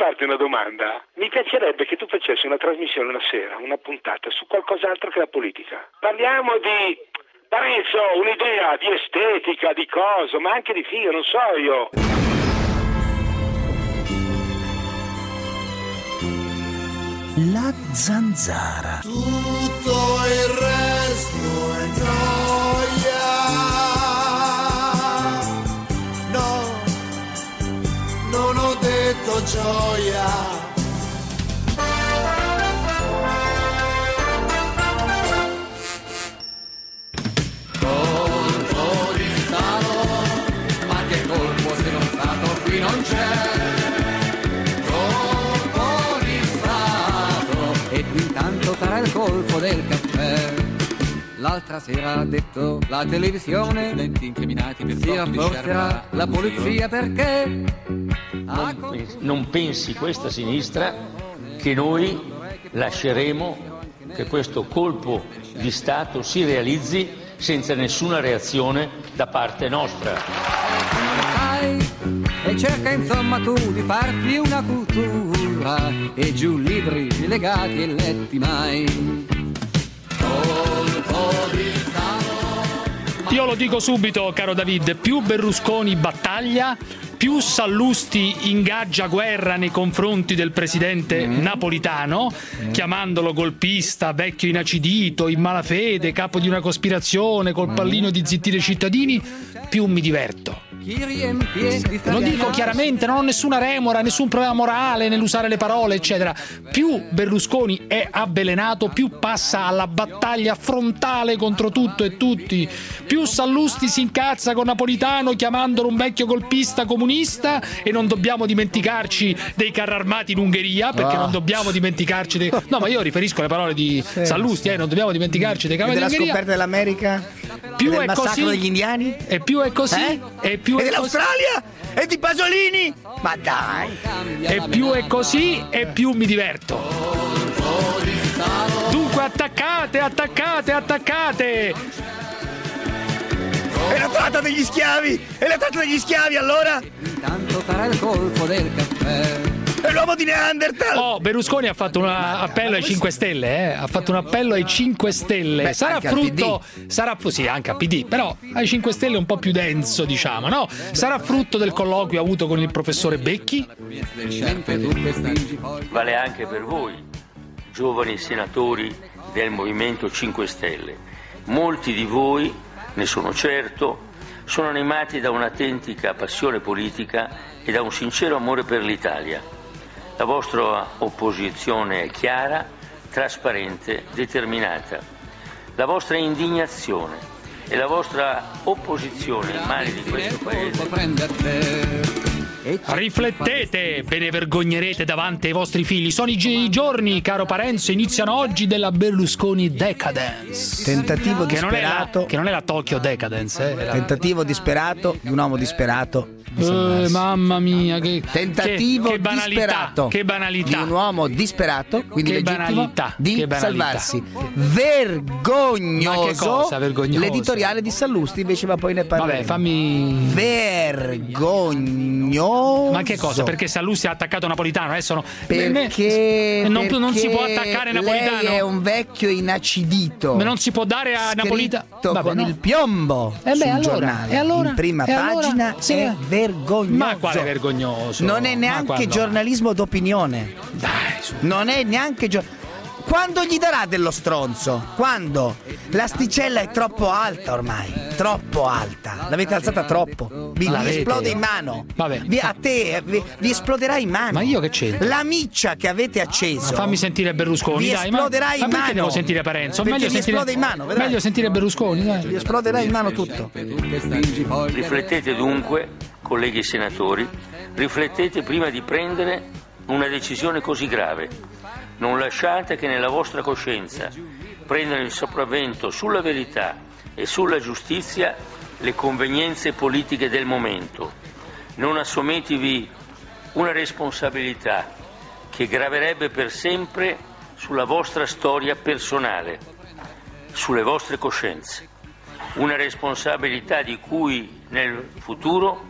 farti una domanda? Mi piacerebbe che tu facessi una trasmissione una sera, una puntata su qualcos'altro che la politica. Parliamo di Parenzo, un'idea di estetica, di cosa, ma anche di figo, non so io. La zanzara. Tutto il resto qui non c'è. Colpo di Stato, e tu intanto farà il colpo del caffè. L'altra sera ha detto la televisione si rafforzerà la polizia perché non, non pensi questa sinistra che noi lasceremo che questo colpo di Stato si realizzi senza nessuna reazione da parte nostra. e cerca insomma tu di farti una cultura e giù libri legati e letti mai. Io lo dico subito, caro David, più Berlusconi battaglia, più Sallusti ingaggia guerra nei confronti del presidente napolitano, chiamandolo golpista, vecchio inacidito, in malafede, capo di una cospirazione, col pallino di zittire i cittadini, più mi diverto. Lo dico chiaramente, non ho nessuna remora, nessun problema morale nell'usare le parole, eccetera. Più Berlusconi è avvelenato, più passa alla battaglia frontale contro tutto e tutti. Più Sallusti si incazza con Napolitano chiamandolo un vecchio golpista comunista e non dobbiamo dimenticarci dei carri armati in Ungheria, perché non dobbiamo dimenticarci dei... No, ma io riferisco alle parole di Sallusti, eh, non dobbiamo dimenticarci dei carri della armati in scoperta Ungheria. dell'America? Più del è massacro così- degli indiani? E più è così, Eh? e più e è dell'Australia? E di Pasolini? Ma dai! E più è così e più mi diverto. Dunque attaccate, attaccate, attaccate! E la tratta degli schiavi! E la tratta degli schiavi allora? Intanto farà il colpo del caffè. E l'uomo di Neanderthal! Oh, Berlusconi ha fatto un appello ai 5 Stelle, eh? Ha fatto un appello ai 5 Stelle. Beh, sarà frutto. Sarà sì, anche a PD, però ai 5 Stelle un po' più denso, diciamo, no? Sarà frutto del colloquio avuto con il professore Becchi? Vale anche per voi, giovani senatori del Movimento 5 Stelle. Molti di voi, ne sono certo, sono animati da un'autentica passione politica e da un sincero amore per l'Italia. La vostra opposizione è chiara, trasparente, determinata. La vostra indignazione e la vostra opposizione ai mali di questo Paese Riflettete, ve ne vergognerete davanti ai vostri figli. Sono i, gi- i giorni, caro Parenzo, iniziano oggi della Berlusconi Decadence. Tentativo Che non, è la, disperato. che non è la Tokyo Decadence, eh, è la- Tentativo disperato di un uomo disperato. Di Eh, mamma mia, che Tentativo che, che banalità, disperato che di banalità. un uomo disperato, quindi Che banalità, di che banalità. salvarsi. Ma Vergognoso, che cosa vergognoso? l'editoriale di Sallusti invece va poi ne parleremo. Vabbè, fammi. Vergognoso. Ma che cosa? Perché Sallusti ha attaccato Napolitano? Adesso no. Perché, non, non si perché può attaccare Napolitano. è un vecchio inacidito. Ma non si può dare a Napolitano. Con no. il piombo Eh beh, sul allora, giornale e allora? in prima E allora? pagina Sì. è vergognoso Ma quale vergognoso? non è neanche giornalismo d'opinione Dai, su. non è neanche gio- quando gli darà dello stronzo? Quando? L'asticella è troppo alta ormai, troppo alta. L'avete alzata troppo. Vi, vi L'avete? esplode in mano. Vabbè. Vi- a te vi, vi esploderà in mano. Ma io che c'entro? La miccia che avete acceso. Ma fammi sentire Berlusconi, Vi dai. Ma, esploderà in ma mano. devo sentire Parenzo? Perché meglio vi sentire, esplode in mano, vedrai. meglio sentire Berlusconi, Vi dai. esploderà in mano tutto. Riflettete dunque, colleghi senatori, riflettete prima di prendere una decisione così grave. Non lasciate che nella vostra coscienza prendano il sopravvento sulla verità e sulla giustizia le convenienze politiche del momento. Non assumetevi una responsabilità che graverebbe per sempre sulla vostra storia personale, sulle vostre coscienze una responsabilità di cui nel futuro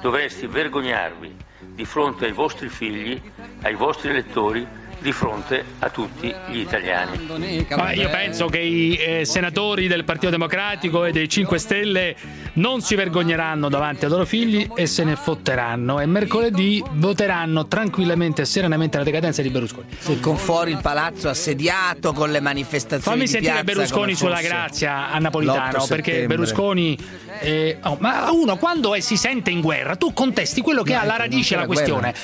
dovreste vergognarvi di fronte ai vostri figli ai vostri elettori di fronte a tutti gli italiani. Ma io penso che i eh, senatori del Partito Democratico e dei 5 Stelle non si vergogneranno davanti ai loro figli e se ne fotteranno e mercoledì voteranno tranquillamente e serenamente la decadenza di Berlusconi. Sì, con fuori il palazzo assediato, con le manifestazioni Fammi di sentire Berlusconi sulla grazia a l'8 Napolitano perché. Berlusconi eh, oh, ma uno quando è- si sente in guerra tu contesti quello che ha alla radice la c'è questione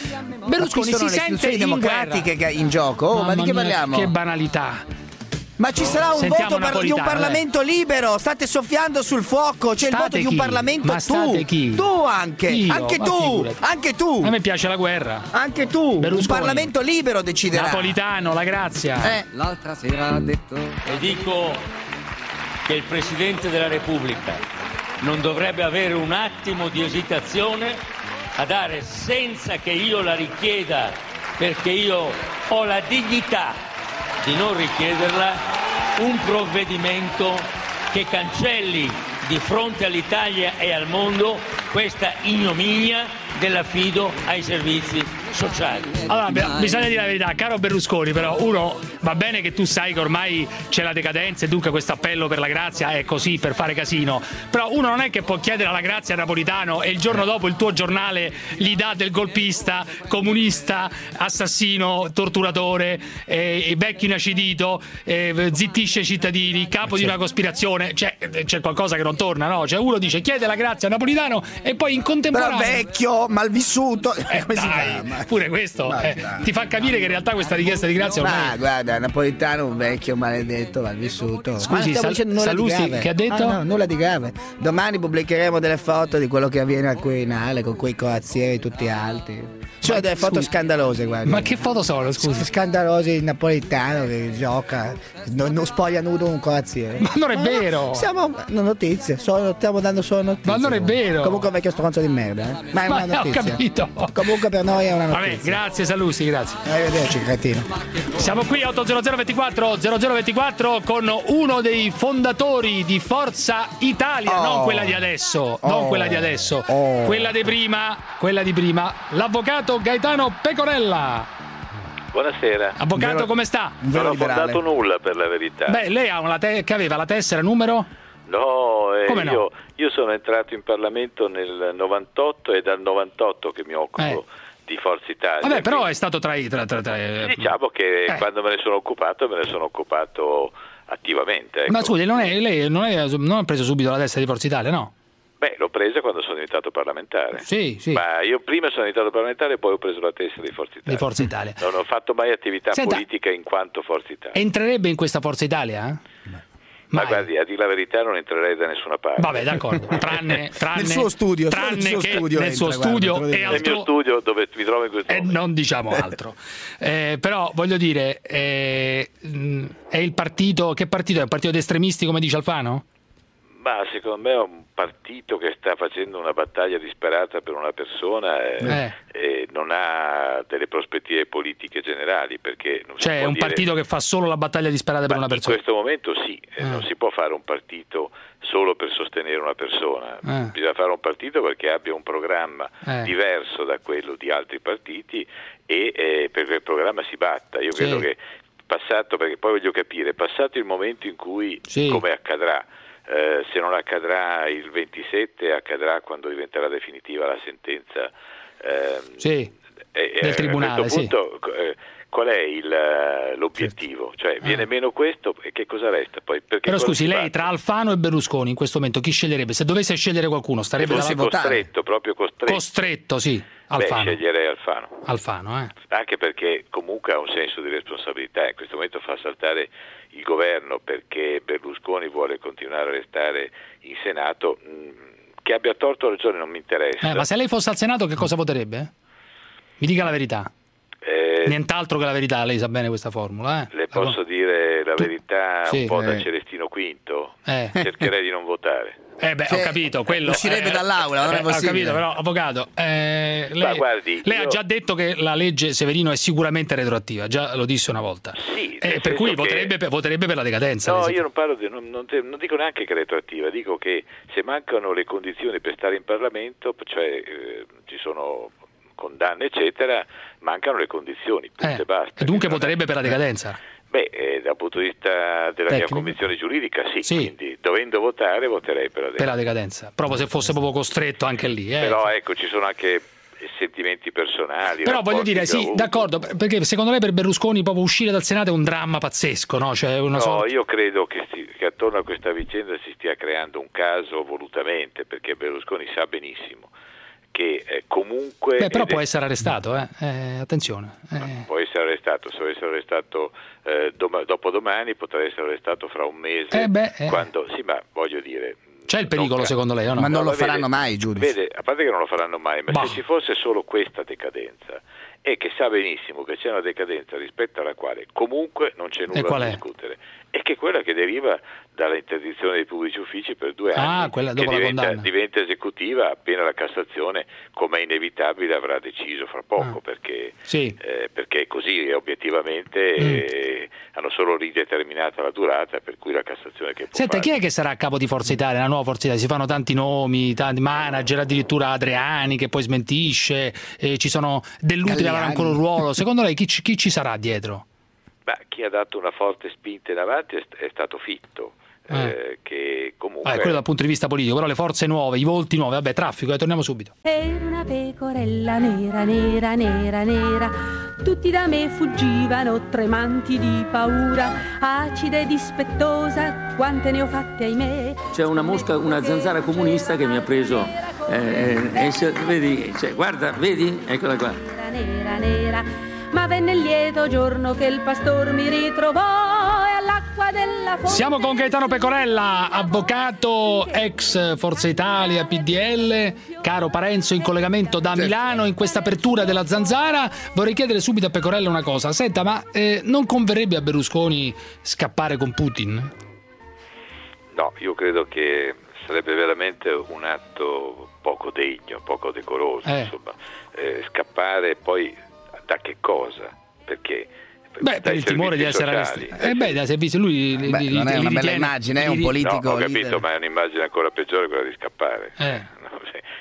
Berlusconi si sente in guerra democratiche che- in gioco. Oh, ma di che mia, parliamo? che banalità Ma ci sarà un Sentiamo voto per- di un Parlamento libero. State soffiando sul fuoco. C'è il State voto di un chi? Parlamento. Ma tu, state chi? tu anche, Io? anche tu, figurati. anche tu, a me piace la guerra anche tu. Un Berlusconi. Parlamento libero deciderà. Napolitano la grazia Eh, L'altra sera ha detto E dico che il Presidente della Repubblica non dovrebbe avere un attimo di esitazione a dare senza che io la richieda, perché io ho la dignità di non richiederla, un provvedimento che cancelli di fronte all'Italia e al mondo questa ignominia dell'affido ai servizi sociali. Allora, beh, bisogna dire la verità, caro Berlusconi, però uno va bene che tu sai che ormai c'è la decadenza e dunque questo appello per la grazia è così per fare casino, però uno non è che può chiedere la grazia a Napolitano e il giorno dopo il tuo giornale gli dà del golpista, comunista, assassino, torturatore, eh, vecchio inacidito, eh, zittisce i cittadini, capo di una cospirazione, cioè c'è qualcosa che non torna, no? Cioè uno dice chiede la grazia a Napolitano e poi in però contemporanea... vecchio, malvissuto. Eh, Come si dai? Ma- pure questo Ma eh, dai. ti fa capire che in realtà questa richiesta di grazia ormai Ma guarda, Napolitano un vecchio maledetto, malvissuto. Scusi, Ma Sal- grave. che ha detto? Ah, no, nulla di grave. Domani pubblicheremo delle foto di quello che avviene al Quirinale con quei corazzieri tutti alti. Cioè delle foto scusi. scandalose, guarda. Ma che foto sono, scusi? Scandalose il napolitano che gioca, non, non spoglia nudo un corazziere. Ma non è no, vero. Siamo no, notizie, solo- stiamo dando solo notizie. Ma non è vero. Comunque un vecchio stronzo di merda, eh. Ma è Ma una ho notizia. capito. Comunque per noi è una Vabbè, notizia. grazie Sallusti, grazie. Arrivederci, cretino. Siamo qui a 80024 0024 con uno dei fondatori di Forza Italia, Oh. non quella di adesso, non Oh. quella di adesso, Oh. quella di prima, quella di prima, l'avvocato Gaetano Pecorella. Buonasera. Avvocato, Vero- come sta? Non ho fondato nulla per la verità. Beh, lei ha una te- che aveva la tessera numero? No, eh, no? Io, io sono entrato in Parlamento nel 98 e dal 98 che mi occupo di Forza Italia. Vabbè, però è stato tra i... Tra, tra, tra- Diciamo che Eh. quando me ne sono occupato me ne sono occupato attivamente. ecco. Ma scusi, non è- lei non, è- non ha preso subito la testa di Forza Italia, no? Beh, l'ho presa quando sono diventato parlamentare. Sì, sì. Ma io prima sono diventato parlamentare e poi ho preso la testa di Forza Italia. Di Forza Italia. Non ho fatto mai attività Senta- politica in quanto Forza Italia. Entrerebbe in questa Forza Italia? eh? Ma Mai. guardi, a dire la verità non entrerei da nessuna parte. Vabbè, d'accordo. Tranne, tranne, Nel suo studio, tranne nel suo che studio nel suo entra, guarda, studio lo e dico. Nel mio altro. studio dove mi trovo in questo E momento. non diciamo altro. Eh, però voglio dire, eh, mh, è il partito. Che partito è? Un partito di estremisti, come dice Alfano? Ma secondo me è un partito che sta facendo una battaglia disperata per una persona e, Eh. e non ha delle prospettive politiche generali Cioè, è un dire- partito che fa solo la battaglia disperata per Ma una in persona. questo momento sì, eh, Ah. non si può fare un partito solo per sostenere una persona, Ah. bisogna fare un partito perché abbia un programma Eh. diverso da quello di altri partiti e eh, per quel programma si batta. Io Sì. credo che passato, perché poi voglio capire, passato il momento in cui, Sì. come accadrà, eh, se non accadrà il 27, accadrà quando diventerà definitiva la sentenza. ehm, Sì, e- e del a tribunale, questo sì. punto, eh, qual è il, eh, l'obiettivo? Cioè, viene meno questo e che cosa resta poi? Perché Però scusi, si lei tra Alfano e Berlusconi in questo momento chi sceglierebbe? Se dovesse scegliere qualcuno, starebbe Fossi dalla... votare. costretto, proprio costretto. costretto, sì, Beh, Alfano. sceglierei Alfano. Alfano, eh. Anche perché comunque ha un senso di responsabilità, in questo momento fa saltare il governo perché Berlusconi vuole continuare a restare in Senato. Mm, Che abbia torto o ragione non mi interessa. Eh, ma se lei fosse al Senato che cosa voterebbe? Mi dica la verità. Eh, Nient'altro che la verità, lei sa bene questa formula. Eh? le posso dire la verità sì, un po' da eh. Celestino V? Eh. Cercherei di non votare. Eh beh, Cioè, ho capito, quello uscirebbe eh, dall'aula, non è eh, Ho possibile. capito, però, avvocato, eh, lei, Ma guardi, lei ha io- già detto che la legge Severino è sicuramente retroattiva, già lo disse una volta. Sì, Eh, per cui che- voterebbe, per, voterebbe per la decadenza. No, io non parlo di, non, non non dico neanche che è retroattiva, dico che se mancano le condizioni per stare in Parlamento, cioè eh, ci sono condanne eccetera, mancano le condizioni, punto Eh, e basta. e dunque voterebbe per la decadenza. Beh, eh, dal punto di vista della mia Tecnico? convinzione giuridica sì, Sì. quindi dovendo votare voterei per la Per la decadenza. Proprio se fosse proprio costretto anche lì. eh. Però ecco, ci sono anche sentimenti personali. Però voglio dire, sì, d'accordo, perché secondo lei per Berlusconi proprio uscire dal Senato è un dramma pazzesco, no? Cioè una No, sorta- io credo che, sti- che attorno a questa vicenda si stia creando un caso volutamente, perché Berlusconi sa benissimo che eh, comunque... Beh, però può essere arrestato, eh? Eh, attenzione. eh. può essere arrestato, se essere arrestato eh, doma- dopodomani potrà essere arrestato fra un mese. Eh beh, eh. Quando, sì, ma voglio dire... C'è il pericolo non- secondo lei o no? Ma non lo ma faranno vede- mai, giudice. Vede, a parte che non lo faranno mai, ma Bah. se ci fosse solo questa decadenza e che sa benissimo che c'è una decadenza rispetto alla quale comunque non c'è nulla da discutere, e che è quella che deriva dalla interdizione dei pubblici uffici per due Ah, anni, quella che dopo la diventa, condanna. diventa esecutiva appena la Cassazione, come è inevitabile, avrà deciso fra poco, Ah. perché, Sì. eh, perché così obiettivamente Mm. eh, hanno solo rideterminata la durata, per cui la Cassazione che può Senta, fare. chi è che sarà a capo di Forza Italia, la nuova Forza Italia? Si fanno tanti nomi, tanti manager, addirittura Adriani che poi smentisce, eh, ci sono Dell'utile avrà ancora un ruolo. Secondo lei chi ci, chi ci sarà dietro? Ma chi ha dato una forte spinta in avanti è, è stato Fitto, Eh. eh, che comunque... Ah, quello dal punto di vista politico, però le forze nuove, i volti nuovi, vabbè, traffico, eh, torniamo subito. Era una pecorella nera, nera, nera, nera. Tutti da me fuggivano, tremanti di paura. Acida e dispettosa, quante ne ho fatte, ahimè. C'è una mosca, una zanzara comunista che mi ha preso. eh, eh, se- vedi, cioè, guarda, vedi? Eccola qua. Nera, nera, nera. Ma venne il lieto giorno che il pastor mi ritrovò Siamo con Gaetano Pecorella, avvocato ex Forza Italia, PDL, caro Parenzo in collegamento da Milano in questa apertura della zanzara. Vorrei chiedere subito a Pecorella una cosa. Senta, ma eh, non converrebbe a Berlusconi scappare con Putin? No, io credo che sarebbe veramente un atto poco degno, poco decoroso, Eh. insomma, Eh, scappare poi da che cosa? Perché? Beh, per il timore di essere sociali, arrestato. Eh beh, dai servizi, lui Beh, li- non è li una bella immagine, è un politico No, ho capito, leader. ma è un'immagine ancora peggiore quella di scappare. Eh.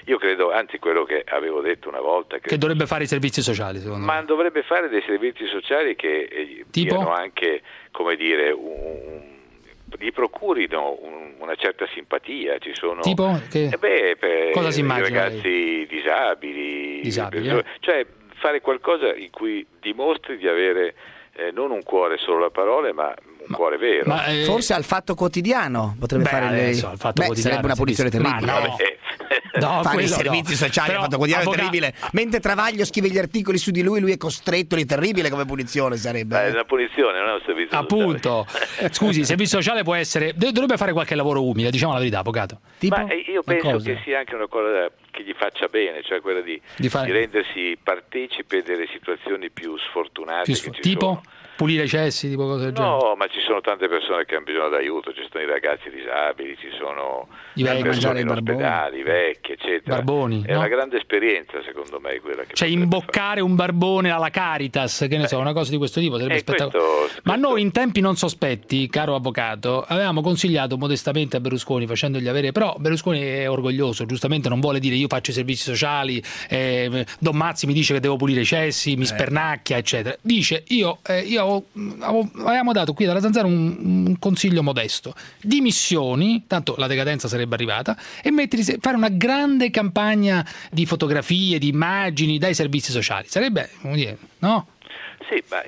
Io credo, anzi quello che avevo detto una volta, Che dovrebbe fare i servizi sociali, secondo ma me. dovrebbe fare dei servizi sociali che eh, Tipo? diano anche, come dire, un- gli procurino un- una certa simpatia. Ci sono, Tipo? Che- Eh beh, per Cosa si i immagina ragazzi disabili, Disabili, persone- eh. cioè fare qualcosa in cui dimostri di avere eh, non un cuore solo a parole, ma un cuore vero. Ma, eh, Forse al fatto quotidiano potrebbe Beh, fare lei. adesso, al Fatto Beh, Quotidiano, sarebbe una punizione terribile. Ma no. Vabbè. No, Fare i quello no. servizi sociali Però, al fatto quotidiano avvoca- è terribile. Mentre Travaglio scrive gli articoli su di lui, lui è costretto, lì è terribile come punizione sarebbe. È una punizione, non è un servizio Appunto. sociale. Scusi, il servizio sociale può essere. Dovrebbe fare qualche lavoro umile, diciamo la verità, avvocato. Tipo? Ma eh, io penso cosa? che sia anche una cosa che gli faccia bene, cioè quella di, Di fare- di rendersi partecipe delle situazioni più sfortunate Più che sf- ci tipo? sono. Pulire i cessi, tipo cose del genere. No, ma ci sono tante persone che hanno bisogno d'aiuto, ci sono i ragazzi disabili, ci sono I persone in ospedali, i vecchi, eccetera. Barboni, È no? una grande esperienza, secondo me, quella che Cioè imboccare un barbone alla Caritas, che ne so, una cosa di questo tipo sarebbe Eh, spettacolare. questo- Ma noi in tempi non sospetti, caro avvocato, avevamo consigliato modestamente a Berlusconi facendogli avere, però Berlusconi è orgoglioso, giustamente non vuole dire io faccio i servizi sociali, eh, Don Mazzi mi dice che devo pulire i cessi, mi spernacchia, eccetera. Dice io, eh, io avevo- avevamo dato qui dalla Zanzara un, un consiglio modesto, dimissioni, tanto la decadenza sarebbe arrivata, e mettiti, fare una grande campagna di fotografie, di immagini dai servizi sociali. Sarebbe, come dire, no? Sì, ma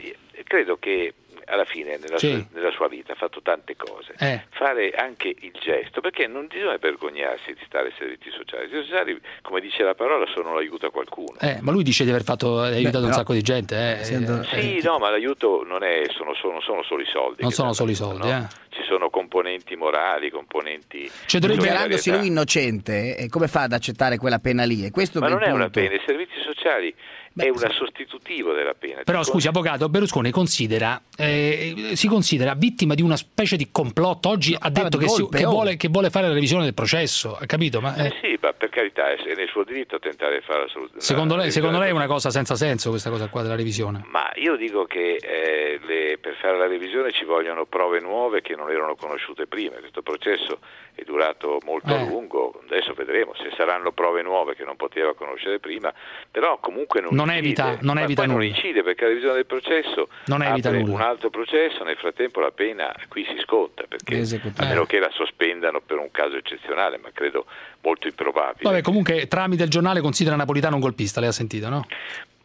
credo che alla fine nella, Sì. sua, nella sua vita ha fatto tante cose. Eh. Fare anche il gesto, perché non bisogna vergognarsi di stare ai servizi sociali. I servizi sociali, come dice la parola, sono l'aiuto a qualcuno. Eh, ma lui dice di aver fatto, aiutato un però- sacco di gente. eh. Essendo- Sì, no, ma l'aiuto non, è, sono, sono, sono solo i soldi. Non sono solo i soldi, no? eh. Ci sono componenti morali, componenti... Cioè, Dichiarandosi lui innocente, e come fa ad accettare quella pena lì? E questo Ma non è una punto. pena, i servizi sociali è un sostitutivo della pena. Però scusi, avvocato, Berlusconi considera, eh, si considera vittima di una specie di complotto. Oggi ha detto che, si- che oh. vuole, che vuole fare la revisione del processo, ha capito? Ma, eh, Eh sì, ma per carità, è nel suo diritto tentare di fare la soluzione. secondo, lei, secondo lei è una cosa senza senso questa cosa qua della revisione? Ma io dico che eh, le- per fare la revisione ci vogliono prove nuove che non erano conosciute prima. Questo processo è durato molto a Eh. lungo, adesso vedremo se saranno prove nuove che non poteva conoscere prima, però comunque non, Non incide. evita- non Ma evita poi non nulla. incide perché la revisione del processo Non evita nulla. un altro processo, nel frattempo la pena qui si sconta, perché a meno che la sospendano per un caso eccezionale, ma credo molto improbabile. Vabbè, comunque tramite il giornale considera Napolitano un golpista, lei ha sentito, no?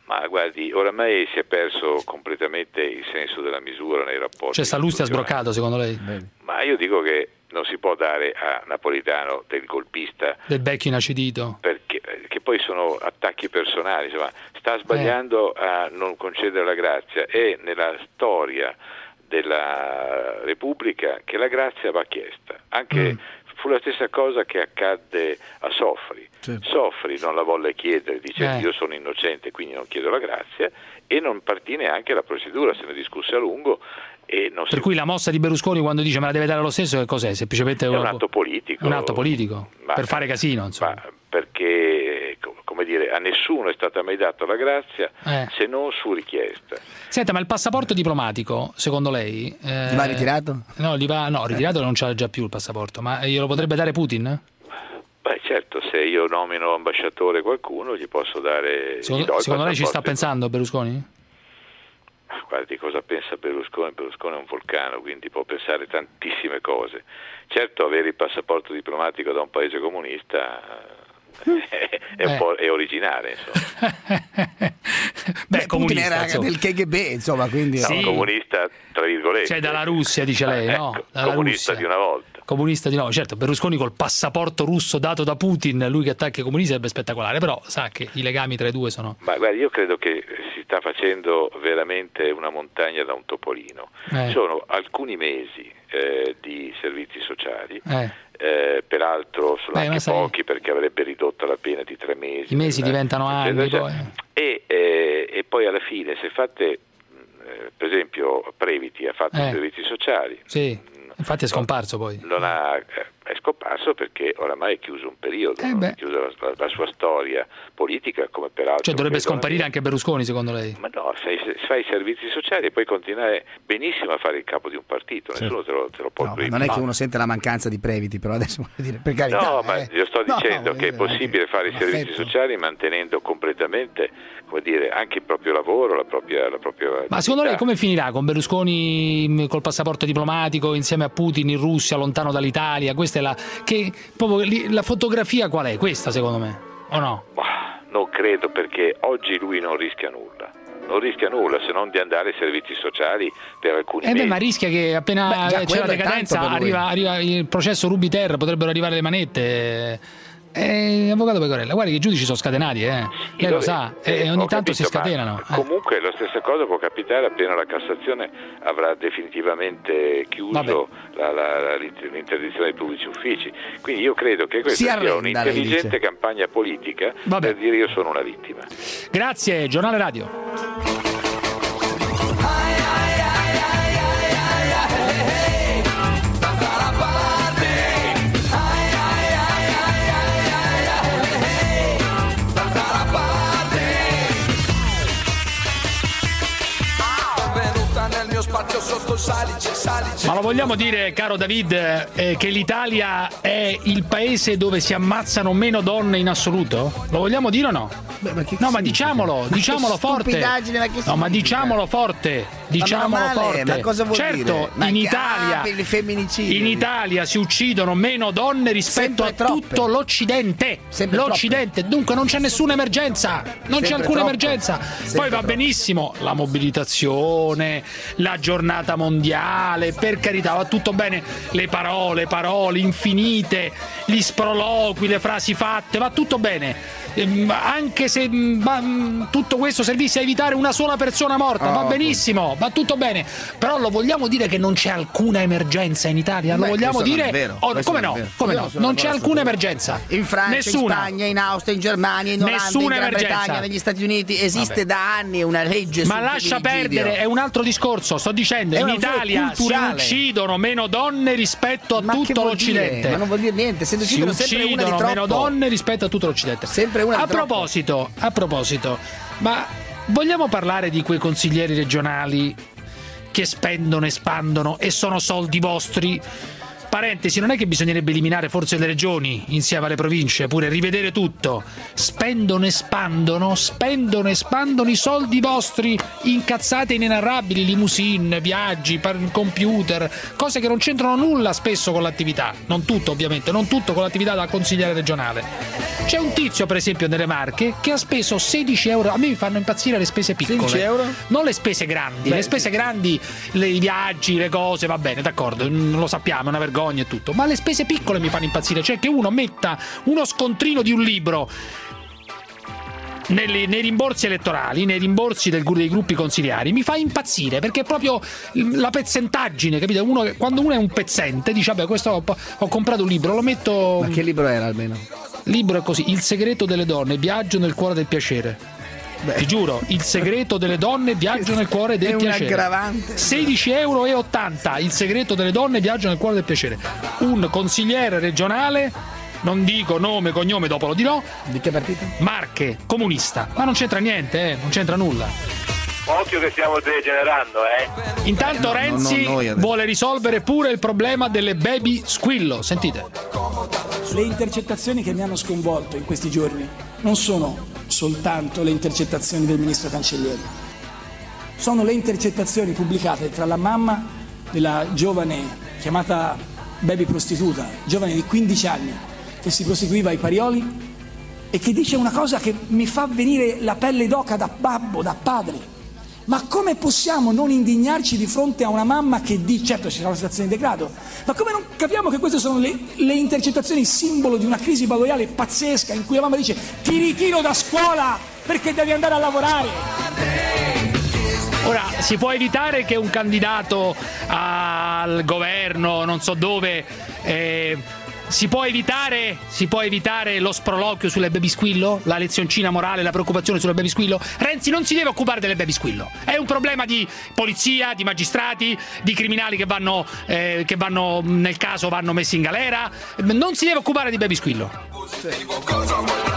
Ma guardi, oramai si è perso completamente il senso della misura nei rapporti. Cioè Sallusti ha sbroccato, secondo lei? Ma io dico che non si può dare a Napolitano del golpista Del vecchio inacidito. perché che poi sono attacchi personali, insomma, sta sbagliando Eh. a non concedere la grazia e nella storia della Repubblica che la grazia va chiesta. Anche Mm. Fu la stessa cosa che accadde a Soffri. Soffri non la volle chiedere, dice Eh. io sono innocente quindi non chiedo la grazia e non partì neanche la procedura, se ne discusse a lungo e non Per si cui la mossa di Berlusconi quando dice me la deve dare lo stesso, che cos'è? Semplicemente è un atto politico. un atto politico, Ma- per fare casino, insomma. ma perché, come dire, a nessuno è stata mai data la grazia Eh. se non su richiesta. Senta, ma il passaporto diplomatico, secondo lei... eh, va ritirato? No, gli va, no, ritirato non c'ha già più il passaporto, ma glielo potrebbe dare Putin? Beh, certo, se io nomino ambasciatore qualcuno gli posso dare. Secondo, secondo lei ci sta pensando Berlusconi? Guardi cosa pensa Berlusconi? Berlusconi è un vulcano, quindi può pensare tantissime cose. Certo, avere il passaporto diplomatico da un paese comunista eh, è, un Eh. po' è originale, insomma. Beh, Beh, Putin comunista, era insomma. del KGB, insomma, quindi... Sì. No, comunista, tra virgolette. Cioè dalla Russia, dice lei, Eh, no? ecco, Dalla comunista Russia. di una volta. Comunista di no, certo, Berlusconi col passaporto russo dato da Putin, lui che attacca i comunisti sarebbe spettacolare, però sa che i legami tra i due sono... Ma guardi, io credo che si sta facendo veramente una montagna da un topolino. Eh. Sono alcuni mesi eh, di servizi sociali, Eh, eh, peraltro sono Beh, anche pochi perché avrebbe ridotto la pena di tre mesi. I mesi diventano anni, eccetera. poi. E, eh, e poi alla fine, se fate, eh, per esempio, Previti ha fatto Eh. i servizi sociali, sì, infatti è scomparso poi. non ha, eh, è scomparso perché oramai è chiuso un periodo, Eh no? è chiusa la, la- la sua storia politica, come peraltro. Cioè dovrebbe scomparire anche Berlusconi, secondo lei? Ma no, fai, fai i servizi sociali e puoi continuare benissimo a fare il capo di un partito, nessuno te lo, te lo può No, ma proibire. non è che uno sente la mancanza di previti, però adesso voglio dire, per carità. No, ma eh. io sto No, dicendo no, che è dire, possibile fare i servizi affetto. sociali mantenendo completamente, come dire, anche il proprio lavoro, la propria... La propria Ma secondo lei come finirà con Berlusconi mh, col passaporto diplomatico insieme a Putin in Russia, lontano dall'Italia? Questa è la che proprio la fotografia qual è? Questa secondo me. O no? Ma non credo perché oggi lui non rischia nulla. Non rischia nulla se non di andare ai servizi sociali per alcuni Eh beh, mesi. ma rischia che appena Beh, già c'è la decadenza arriva, arriva il processo Rubiter, potrebbero arrivare le manette. Eh, avvocato Pecorella, guardi che i giudici sono scatenati, eh. Lei lo dove- sa, eh, e ogni tanto si capito, ma scatenano. eh. Comunque la stessa cosa può capitare appena la Cassazione avrà definitivamente chiuso la- la- l'interdizione dei pubblici uffici. Quindi io credo che questa Si sia arrenda, un'intelligente campagna politica Vabbè. per dire io sono una vittima. Grazie, giornale radio. Ma lo vogliamo dire, caro David, eh, che l'Italia è il paese dove si ammazzano meno donne in assoluto? Lo vogliamo dire o no? Beh, ma No, ma significa? diciamolo, Ma diciamolo forte. ma No, ma diciamolo forte, diciamolo Ma meno male, forte. ma cosa vuol certo, dire? In che- Italia ah. In Italia si uccidono meno donne rispetto Sempre a troppe. tutto l'Occidente. Sempre L'Occidente, dunque non c'è nessuna emergenza, non c'è alcuna troppe. emergenza. Poi va benissimo la mobilitazione, la giornata mondiale, per carità, va tutto bene, le parole, parole infinite, gli sproloqui, le frasi fatte, va tutto bene. Ehm, Anche se mh, ma, mh, tutto questo servisse a evitare una sola persona morta, va Oh, benissimo, va tutto bene. Però lo vogliamo dire che non c'è alcuna emergenza in Italia? Lo Beh, vogliamo dire? vero, Oh, come no? Come no? Non c'è alcuna emergenza. In Francia, Nessuna. in Spagna, in Austria, in Germania, in Olanda, Nessuna in Gran emergenza. Bretagna, negli Stati Uniti esiste Vabbè. da anni una legge Ma lascia perdere, è un altro discorso. Sto dicendo, in una Italia si uccidono meno donne rispetto a Ma tutto l'Occidente. Ma non vuol dire niente, se ne si uccidono sempre uccidono meno donne rispetto a tutto l'Occidente. Sempre una a proposito, a proposito, ma vogliamo parlare di quei consiglieri regionali che spendono, espandono e sono soldi vostri? Parentesi, non è che bisognerebbe eliminare forse le regioni insieme alle province, pure rivedere tutto. Spendono, espandono, spendono, espandono i soldi vostri, incazzate inenarrabili, limousine, viaggi, computer, cose che non c'entrano nulla spesso con l'attività. Non tutto, ovviamente, non tutto con l'attività da consigliere regionale. C'è un tizio, per esempio, nelle Marche che ha speso 16 euro. A me mi fanno impazzire le spese piccole. 16 euro? Non le spese grandi, Beh, le spese grandi, le- i viaggi, le cose, va bene, d'accordo, lo sappiamo, è una vergogna e tutto. Ma le spese piccole mi fanno impazzire, cioè che uno metta uno scontrino di un libro. Nei, nei rimborsi elettorali, nei rimborsi del- dei gruppi consigliari, mi fa impazzire perché è proprio la pezzentaggine, capito? Uno, quando uno è un pezzente, dice: Vabbè, questo ho, ho comprato un libro, lo metto. Ma che libro era almeno? Libro è così: Il segreto delle donne, viaggio nel cuore del piacere. Ti giuro, il segreto delle donne, viaggio nel cuore del È un piacere. aggravante. 16,80 euro. Il segreto delle donne, viaggio nel cuore del piacere. Un consigliere regionale, non dico nome, cognome, dopo lo dirò. Di che partito? Marche, comunista. Ma non c'entra niente, eh, non c'entra nulla. Occhio che stiamo degenerando, eh. Intanto no, Renzi no, adesso. vuole risolvere pure il problema delle baby squillo. Sentite. Le intercettazioni che mi hanno sconvolto in questi giorni non sono soltanto le intercettazioni del ministro Cancellieri, sono le intercettazioni pubblicate tra la mamma della giovane chiamata baby prostituta, giovane di 15 anni, che si prostituiva ai Parioli e che dice una cosa che mi fa venire la pelle d'oca da babbo, da padre. Ma come possiamo non indignarci di fronte a una mamma che dice, certo ci sarà una situazione di degrado, ma come non capiamo che queste sono le, le intercettazioni simbolo di una crisi valoriale pazzesca in cui la mamma dice ti ritiro da scuola perché devi andare a lavorare? Ora, si può evitare che un candidato al governo, non so dove, eh, si può evitare, si può evitare lo sproloquio sulle baby squillo? La lezioncina morale, la preoccupazione sulle baby squillo? Renzi non si deve occupare delle baby squillo. È un problema di polizia, di magistrati, di criminali che vanno, eh, che vanno nel caso, vanno messi in galera. Non si deve occupare di baby squillo.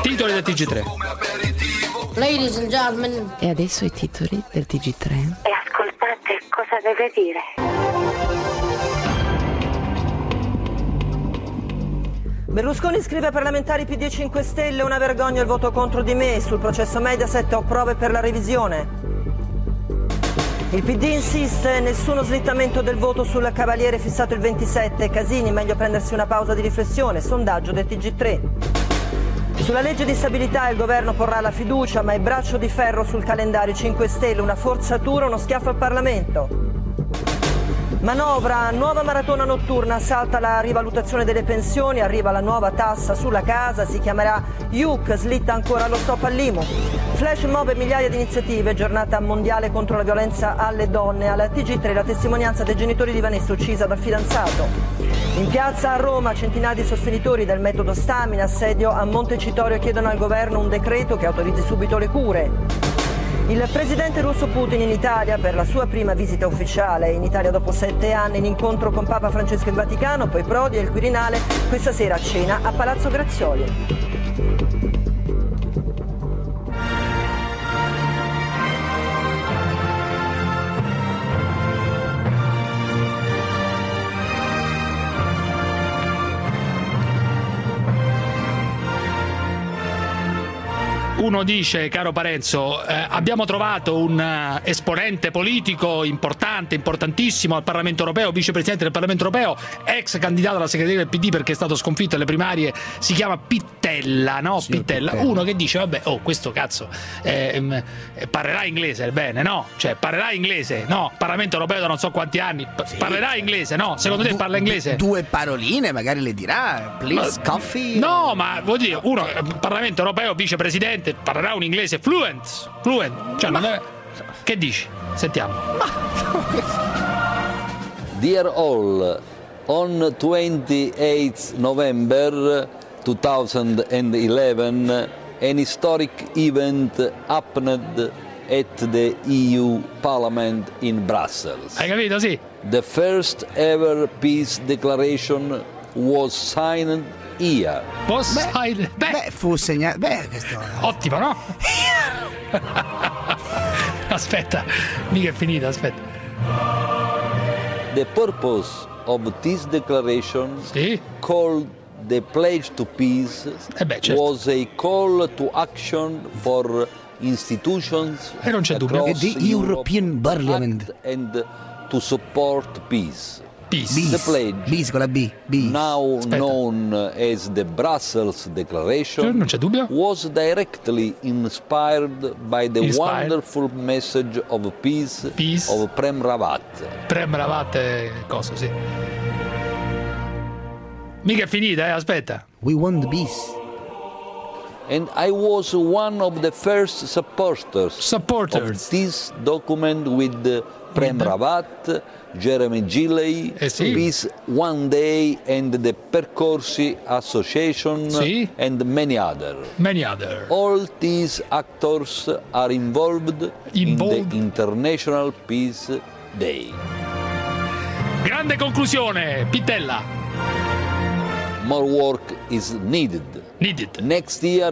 Titoli del TG3. Ladies and gentlemen. E adesso i titoli del TG3. E ascoltate cosa deve dire. Berlusconi scrive ai parlamentari PD e 5 Stelle una vergogna il voto contro di me. Sul processo Mediaset ho prove per la revisione. Il PD insiste, nessuno slittamento del voto sul Cavaliere fissato il 27. Casini, meglio prendersi una pausa di riflessione. Sondaggio del TG3. Sulla legge di stabilità il governo porrà la fiducia, ma è braccio di ferro sul calendario 5 Stelle, una forzatura, uno schiaffo al Parlamento. Manovra, nuova maratona notturna, salta la rivalutazione delle pensioni, arriva la nuova tassa sulla casa, si chiamerà IUC, slitta ancora lo stop all'IMU. Flash mob e migliaia di iniziative, giornata mondiale contro la violenza alle donne, alla TG3 la testimonianza dei genitori di Vanessa uccisa dal fidanzato. In piazza a Roma centinaia di sostenitori del metodo Stamina, assedio a Montecitorio chiedono al governo un decreto che autorizzi subito le cure. Il presidente russo Putin in Italia per la sua prima visita ufficiale. In Italia dopo sette anni l'incontro con Papa Francesco in Vaticano, poi Prodi e il Quirinale questa sera a cena a Palazzo Grazioli. Uno dice, caro Parenzo, eh, abbiamo trovato un eh, esponente politico importante, importantissimo al Parlamento europeo, vicepresidente del Parlamento europeo, ex candidato alla segreteria del PD perché è stato sconfitto alle primarie, si chiama Pittella, no? Pittella. Pittella. Uno che dice, vabbè, oh, questo cazzo, eh, parlerà inglese, bene, no? Cioè, parlerà inglese, no? Parlamento europeo da non so quanti anni, p- parlerà inglese, no? Secondo te Du- parla inglese? Due paroline magari le dirà. Please, coffee. No, ma vuol dire, uno, eh, Parlamento europeo, vicepresidente, inglese, parlerà un inglese fluent, fluent, cioè non è... Che dici? Sentiamo. Dear all, on 28th November 2011, an historic event happened at the EU Parliament in Brussels. Hai capito? Sì. The first ever peace declaration was signed here. Posso? Beh, Beh, fu segnato. Beh, questo. Ottimo, no? aspetta, mica è finita, aspetta. The purpose of this declaration, called the Pledge to Peace, certo. was a call to action for institutions E non c'è dubbio. across the European Europe Parliament. and to support peace. Peace. The pledge, Bis con la B. Bis. now Aspetta. known as the Brussels Declaration, Non c'è dubbio. was directly inspired by the Inspired. wonderful message of peace, Peace. of Prem Rawat. Prem Ravate, cosa, sì. Mica è finita, eh, aspetta. We want the peace. And I was one of the first supporters, Supporters. of this document with Prem Rawat, Jeremy Gilley, Eh sì. Peace One Day and the Percorsi Association Sì. and many other. Many other. All these actors are involved, in the International Peace Day. Grande conclusione, Pittella. More work is needed. Needed. Next year,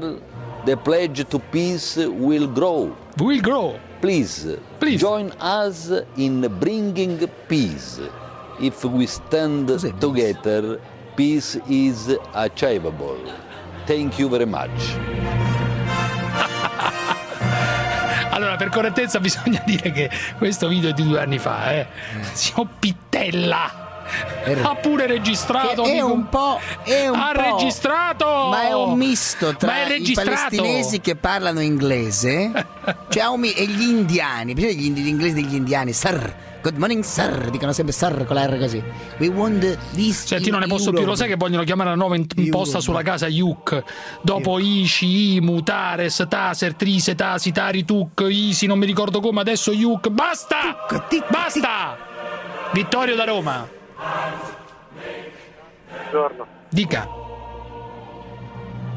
the pledge to peace will grow. Will grow. Please, join us in bringing peace. If we stand together, peace is achievable. Thank you very much. Allora, per correttezza bisogna dire che questo video è di due anni fa, eh. Signor Pittella. Ha pure registrato. Che è dico- un po'. È un ha po'- registrato! Ma è un misto tra i palestinesi che parlano inglese cioè, e gli indiani. Perché gli, gli inglesi degli indiani, sir. Good morning, sir. Dicono sempre sir con la R così. We won the, this Senti, non ne posso più, lo sai che vogliono chiamare la nuova imposta sulla casa Yuk. Dopo Ici, Imu, Tares, Taser, Trise, Tasi, Tari, Tuk, Isi, non mi ricordo come, adesso Yuk. Basta! Basta! Vittorio da Roma. Buongiorno. Dica.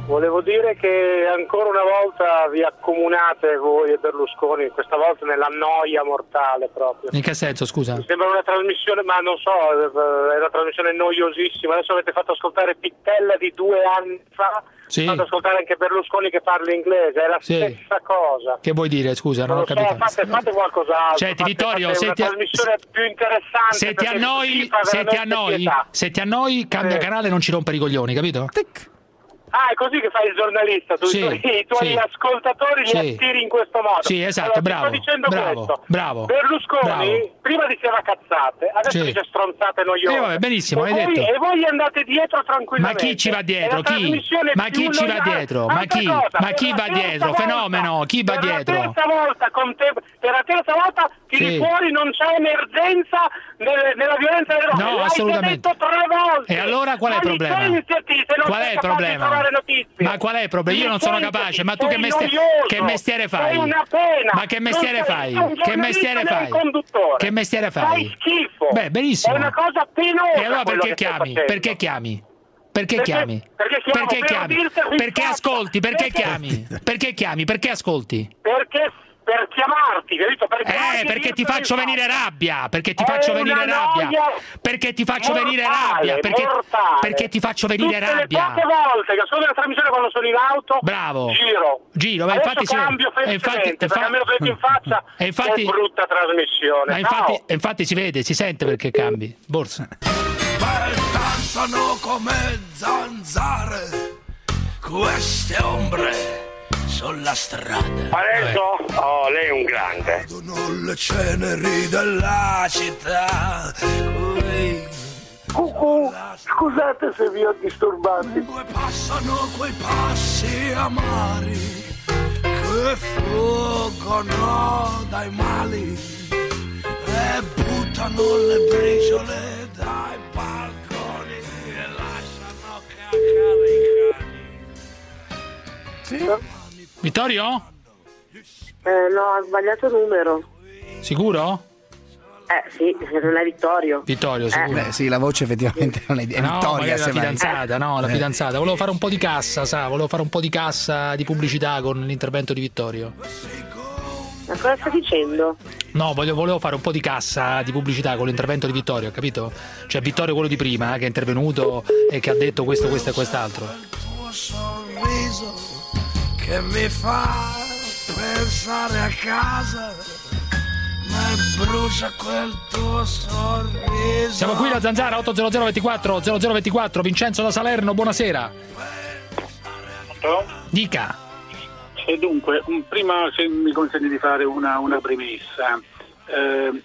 Volevo dire che ancora una volta vi accomunate voi e Berlusconi, questa volta nella noia mortale proprio. In che senso, scusa? Mi sembra una trasmissione, ma non so, è una trasmissione noiosissima. Adesso avete fatto ascoltare Pittella di due anni fa, Sì. fate ascoltare anche Berlusconi che parla inglese, è la Sì. stessa cosa. Che vuoi dire, scusa, non Non ho so, capito. fate, fate qualcos'altro. Senti, fate- Vittorio, fate se una ti- più interessante. Se ti annoi, se ti annoi, se ti annoi, cambia Sì. canale e non ci rompere i coglioni, capito? Ah, è così che fai il giornalista, tu Sì, i tuoi, i tuoi sì. ascoltatori Sì. li attiri in questo modo. Sì, esatto, Allora, bravo, Sto dicendo bravo, questo. bravo, Berlusconi bravo. prima diceva cazzate, adesso dice stronzate noiose. Eh, vabbè, benissimo, e hai voi, detto. E voi andate dietro Ma tranquillamente. chi ci va dietro? Chi? Ma chi ci va dietro? Ma chi? cosa, Ma per chi va dietro? volta- Fenomeno, chi va per dietro? La terza volta con te, per la terza volta tiri fuori non c'è emergenza nella violenza delle donne. No, L'hai assolutamente. detto tre volte. E allora qual è il Ma problema? Qual è il problema? Ma qual è il problema? Io non sono capace, ma tu che mestiere, che mestiere fai? Ma che mestiere Non fai? Che mestiere fai? Che mestiere fai? Fai schifo. Beh, benissimo. È una cosa penosa. E allora perché chiami? Perché chiami? Perché Perché- chiami? perché chiamo per chiami? Perché faccia. ascolti? Perché Perché- chiami? Perché chiami? Perché ascolti? Perché per chiamarti, capito? Per Eh, chiamarti e perché ti faccio venire rabbia, perché ti È faccio venire rabbia. Perché ti faccio venire rabbia, perché, perché ti faccio venire Tutte rabbia. le poche volte che ascolto la trasmissione quando sono in auto, Bravo. giro. Giro, ma infatti si- cambio e infatti- e fa- almeno vedete in faccia E infatti- che brutta trasmissione. Ma infatti, e infatti si vede, si sente perché cambi. Borsa. Danzano come zanzare queste ombre sulla strada. Adesso? Oh, lei è un grande. Sono le ceneri della città. Quei Cucù, scusate se vi ho disturbati. due passano quei passi amari che fuggono dai mali e buttano le briciole dai balconi e lasciano cacare i cani. Vittorio? Eh, no, ha sbagliato numero. Sicuro? Eh sì, non è Vittorio. Vittorio, sicuro. Beh, sì, la voce effettivamente non è, è no, Vittoria. la fidanzata, no, la Eh. fidanzata. Volevo fare un po' di cassa, sa, volevo fare un po' di cassa di pubblicità con l'intervento di Vittorio. Ma cosa sta dicendo? No, voglio- volevo fare un po' di cassa di pubblicità con l'intervento di Vittorio, capito? Cioè Vittorio quello di prima, eh, che è intervenuto e che ha detto questo, questo e quest'altro. Che mi fa pensare a casa ma brucia quel tuo sorriso Siamo qui da Zanzara 800 24 0024 Vincenzo da Salerno, buonasera. Dica. E dunque, un- prima se mi consenti di fare una, una premessa. Eh,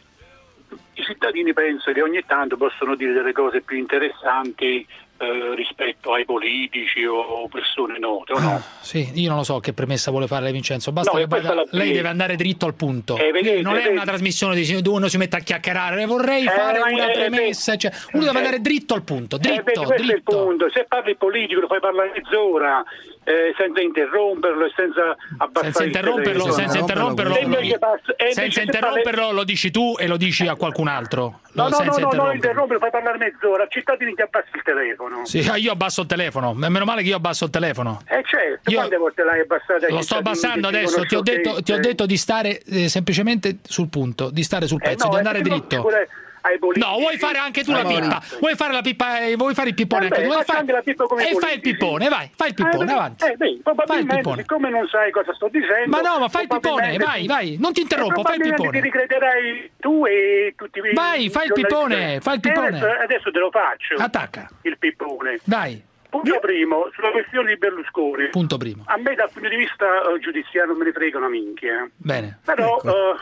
I cittadini penso che ogni tanto possono dire delle cose più interessanti eh, rispetto ai politici o persone note, o no? Sì, io non lo so che premessa vuole fare lei Vincenzo, basta No, che vada- la- lei deve andare dritto al punto. Eh, vedete, non è vedete. una trasmissione di dove uno si mette a chiacchierare, vorrei Eh, fare una eh, premessa, cioè, uno deve eh, andare dritto al punto, Eh, vedi, dritto, è il dritto. punto. Se parli politico lo fai parlare mezz'ora eh, senza interromperlo e senza abbassare Senza interromperlo, telefono. senza interromperlo, basta- e senza interromperlo lo dici tu e lo dici a qualcun altro. No, no, no, senza no, no, interromperlo. fai parlare mezz'ora, al cittadino ti abbassi il telefono. Sì, ah, io abbasso il telefono, meno male che io abbasso il telefono. Eh certo, Io- quante volte l'hai abbassato Lo sto cittadini abbassando che adesso, ti ho, detto, ti ho detto di stare eh, semplicemente sul punto, di stare sul Eh, pezzo, no, di eh, andare dritto. pure ai politici. No, vuoi fare anche tu la pippa? Vuoi fare la pippa? eh, Vuoi fare il pippone Vabbè, anche tu? Vuoi faccio fare- anche la pippa come E fai il pippone, vai, fai il pippone, eh, avanti. Eh, beh, probabilmente, pippone. siccome non sai cosa sto dicendo... Ma no, ma fai il pippone, vai, vai, non ti interrompo, Eh, fai il pippone. ti ricrederai tu e tutti i Vai, fai il pippone, fai il E pippone. Adesso, adesso te lo faccio. Attacca. Il pippone. Dai, Punto primo, sulla questione di Berlusconi. punto primo. A me dal punto di vista eh, giudiziario non me ne frega una minchia. Bene. Però Ecco. eh,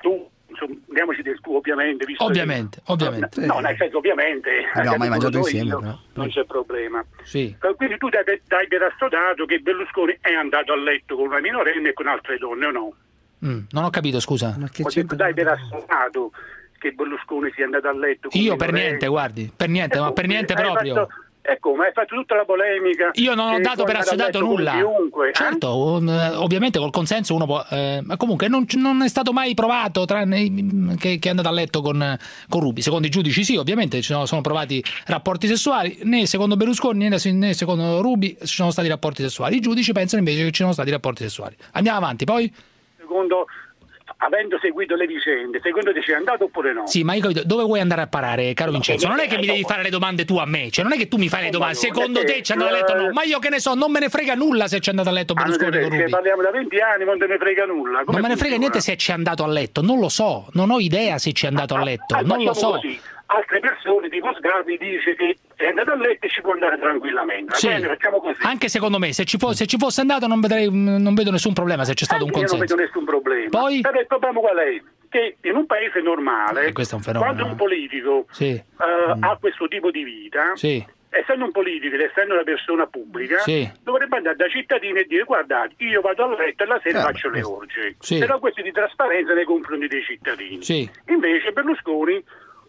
tu, insomma, diamoci del tuo ovviamente. Visto Ovviamente, che- ovviamente. No, nel senso ovviamente. Abbiamo mai eh, mangiato io, insieme, però. Non c'è problema. Sì. Eh, Quindi tu dai, dai per assodato che Berlusconi è andato a letto con una minorenne e con altre donne o no? Mm, non ho capito, scusa. Ho detto dai per assodato che Berlusconi sia andato a letto con Io per niente, guardi, per niente, ma per niente proprio. fatto- E come? Hai fatto tutta la polemica. Io non ho dato per andare a assodato letto con nulla. Chiunque, eh? Certo, eh, ovviamente col consenso uno può. eh, ma comunque non, non è stato mai provato tranne che, che è andato a letto con, con Rubi. Secondo i giudici, sì, ovviamente ci sono, sono provati rapporti sessuali. Né secondo Berlusconi né, né secondo Rubi ci sono stati rapporti sessuali. I giudici pensano invece che ci sono stati rapporti sessuali. Andiamo avanti, poi. Secondo, avendo seguito le vicende, secondo te ci è andato oppure no? Sì, ma io capito, dove vuoi andare a parare, caro Vincenzo? Non è che mi devi fare le domande tu a me, cioè non è che tu mi fai le domande. Secondo te ci è andato a letto o no? Ma io che ne so, non me ne frega nulla se ci è andato a letto Ah, Berlusconi con Rubi. parliamo da 20 anni, non te ne frega nulla. Come Non me ne frega niente se ci è andato a letto, non lo so, non ho idea se ci è andato a letto, Ah, non lo so. così. Altre persone, tipo Sgarbi, dice che è andato a letto e ci può andare tranquillamente. Sì. bene, facciamo così. Anche secondo me, se ci, fo- se ci fosse andato non, vedrei, non vedo nessun problema se c'è stato un Io non consenso. vedo nessun problema. Poi? Però il problema qual è? Che in un paese normale, Eh, un quando un eh. politico Sì, eh, ha questo tipo di vita, sì, essendo un politico ed essendo una persona pubblica, Sì. dovrebbe andare da cittadini e dire guardate, io vado a letto e la sera Eh, faccio le orge. sì. Però questo è di trasparenza nei confronti dei cittadini. sì, Invece Berlusconi,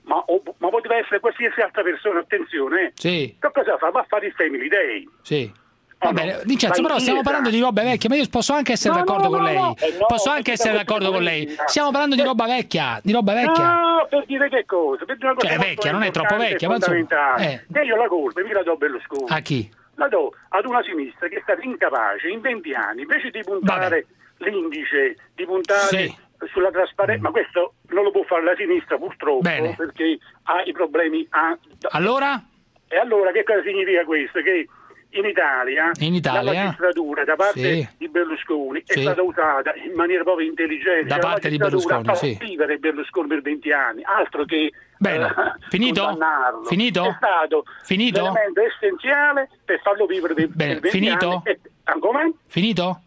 ma, o- ma poteva essere qualsiasi altra persona, attenzione, eh, sì, che cosa fa? Va a fare il Family Day. sì. Va bene, Vincenzo, però stiamo parlando di roba vecchia, ma io posso anche essere No, d'accordo no, con no, lei. no. Eh, no, posso anche essere d'accordo con lei. Stiamo parlando di roba vecchia, di roba vecchia. No, per dire che cosa? Per dire una cosa Cioè, vecchia, non è troppo vecchia, ma insomma, fondamentale. eh. E io la colpa, mica la do a Berlusconi. A chi? La do ad una sinistra che è stata incapace in 20 anni, invece di puntare l'indice, di puntare Sì. Sulla trasparenza, ma questo non lo può fare la sinistra purtroppo, Bene. perché ha i problemi. ha- Allora? E allora che cosa significa questo? Che in Italia, In Italia? la magistratura da parte Sì. di Berlusconi Sì. è stata usata in maniera proprio intelligente Da la parte di Berlusconi, a sì. vivere Berlusconi per 20 anni, altro che Bene. eh, Finito? Finito? È stato Finito? l'elemento essenziale per farlo vivere per, Bene, per 20 finito? anni. E, ancora? Finito?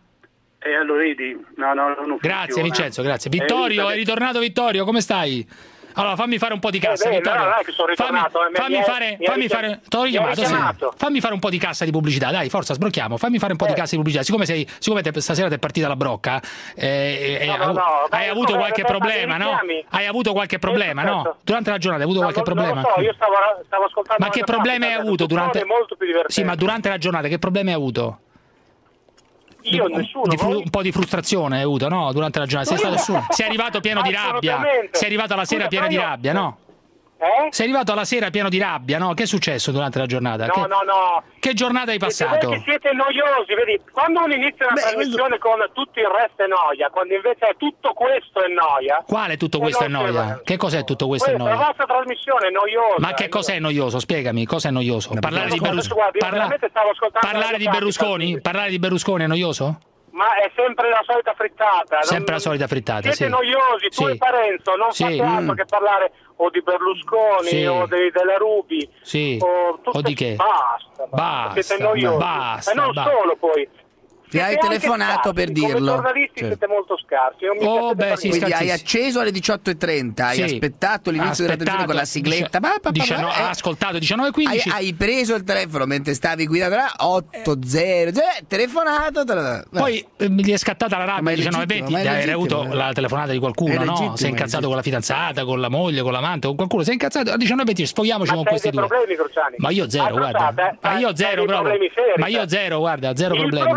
E allora vedi, no, no, non Grazie funziona. Vincenzo, grazie. Eh, Vittorio, è ritornato Vittorio, come stai? Allora fammi fare un po' di cassa, Eh, beh, Vittorio. no, non è che sono ritornato, fammi, eh, mi- fammi mi hai- fare, fammi fare, richiamato, sì. Fammi fare un po' di cassa di pubblicità, dai, forza, sbrocchiamo. Fammi fare un po' di cassa di pubblicità. Siccome, sei, siccome te- stasera ti è partita la brocca, eh, eh, No, no, hai- no, hai avuto qualche ma- ma- problema, no? Hai avuto qualche problema, no? Durante la giornata hai avuto No, qualche problema? Non lo so, io stavo, stavo ascoltando Ma che problemi hai avuto durante è. Sì, ma durante la giornata che problemi hai avuto? Io un, nessuno, fru- un po' di frustrazione hai avuto, no? Durante la giornata. Sei, stato- nessuno. sei arrivato pieno di rabbia. Sei arrivato alla sera Scusa, pieno di rabbia, no? Eh? Sei arrivato alla sera pieno di rabbia, no? Che è successo durante la giornata? No, che, no, no. che giornata hai passato? che siete noiosi, vedi? Quando uno inizia una trasmissione con tutto il resto è noia, quando invece è tutto questo è noia. Quale tutto e questo è non noia? Che cos'è tutto questo è Questa, la noia? vostra trasmissione è noiosa. Ma che cos'è noioso? Spiegami, cos'è noioso? Parlare di, guarda, io parla- veramente stavo ascoltando parlare la di Berlusconi? Parlare di Berlusconi è noioso? Ma è sempre la solita frittata. non- Sempre la solita frittata, Siete sì. noiosi, tu Sì. e Parenzo, non Sì. fate altro Mm. che parlare o di Berlusconi Sì. o di- della Rubi. Sì. O, O di che? Basta, Basta, siete noiosi. basta, E non basta. solo poi. Ti hai telefonato scarsi, per dirlo. Come giornalisti Certo. siete molto scarsi. mi Oh, beh, sì. Quindi hai acceso alle 18.30, hai Sì. aspettato l'inizio della televisione con la sigletta, pa, pa, diciano- eh. ascoltato hai, 19.15 hai preso il telefono mentre stavi guidando là, 800, eh, telefonato, tra- Poi eh, gli è scattata la rabbia è alle 19.20 legittimo, ma è di aver legittimo, avuto eh. la telefonata di qualcuno, no? legittimo, Si è è incazzato con la fidanzata, con la moglie, con l'amante, con qualcuno. È incazzato alle 19.20, sfogliamoci Ma con questi due. problemi, Cruciani? Ma io zero, Ah, guarda. Ma io zero Ma io te. zero, guarda, zero Il problemi.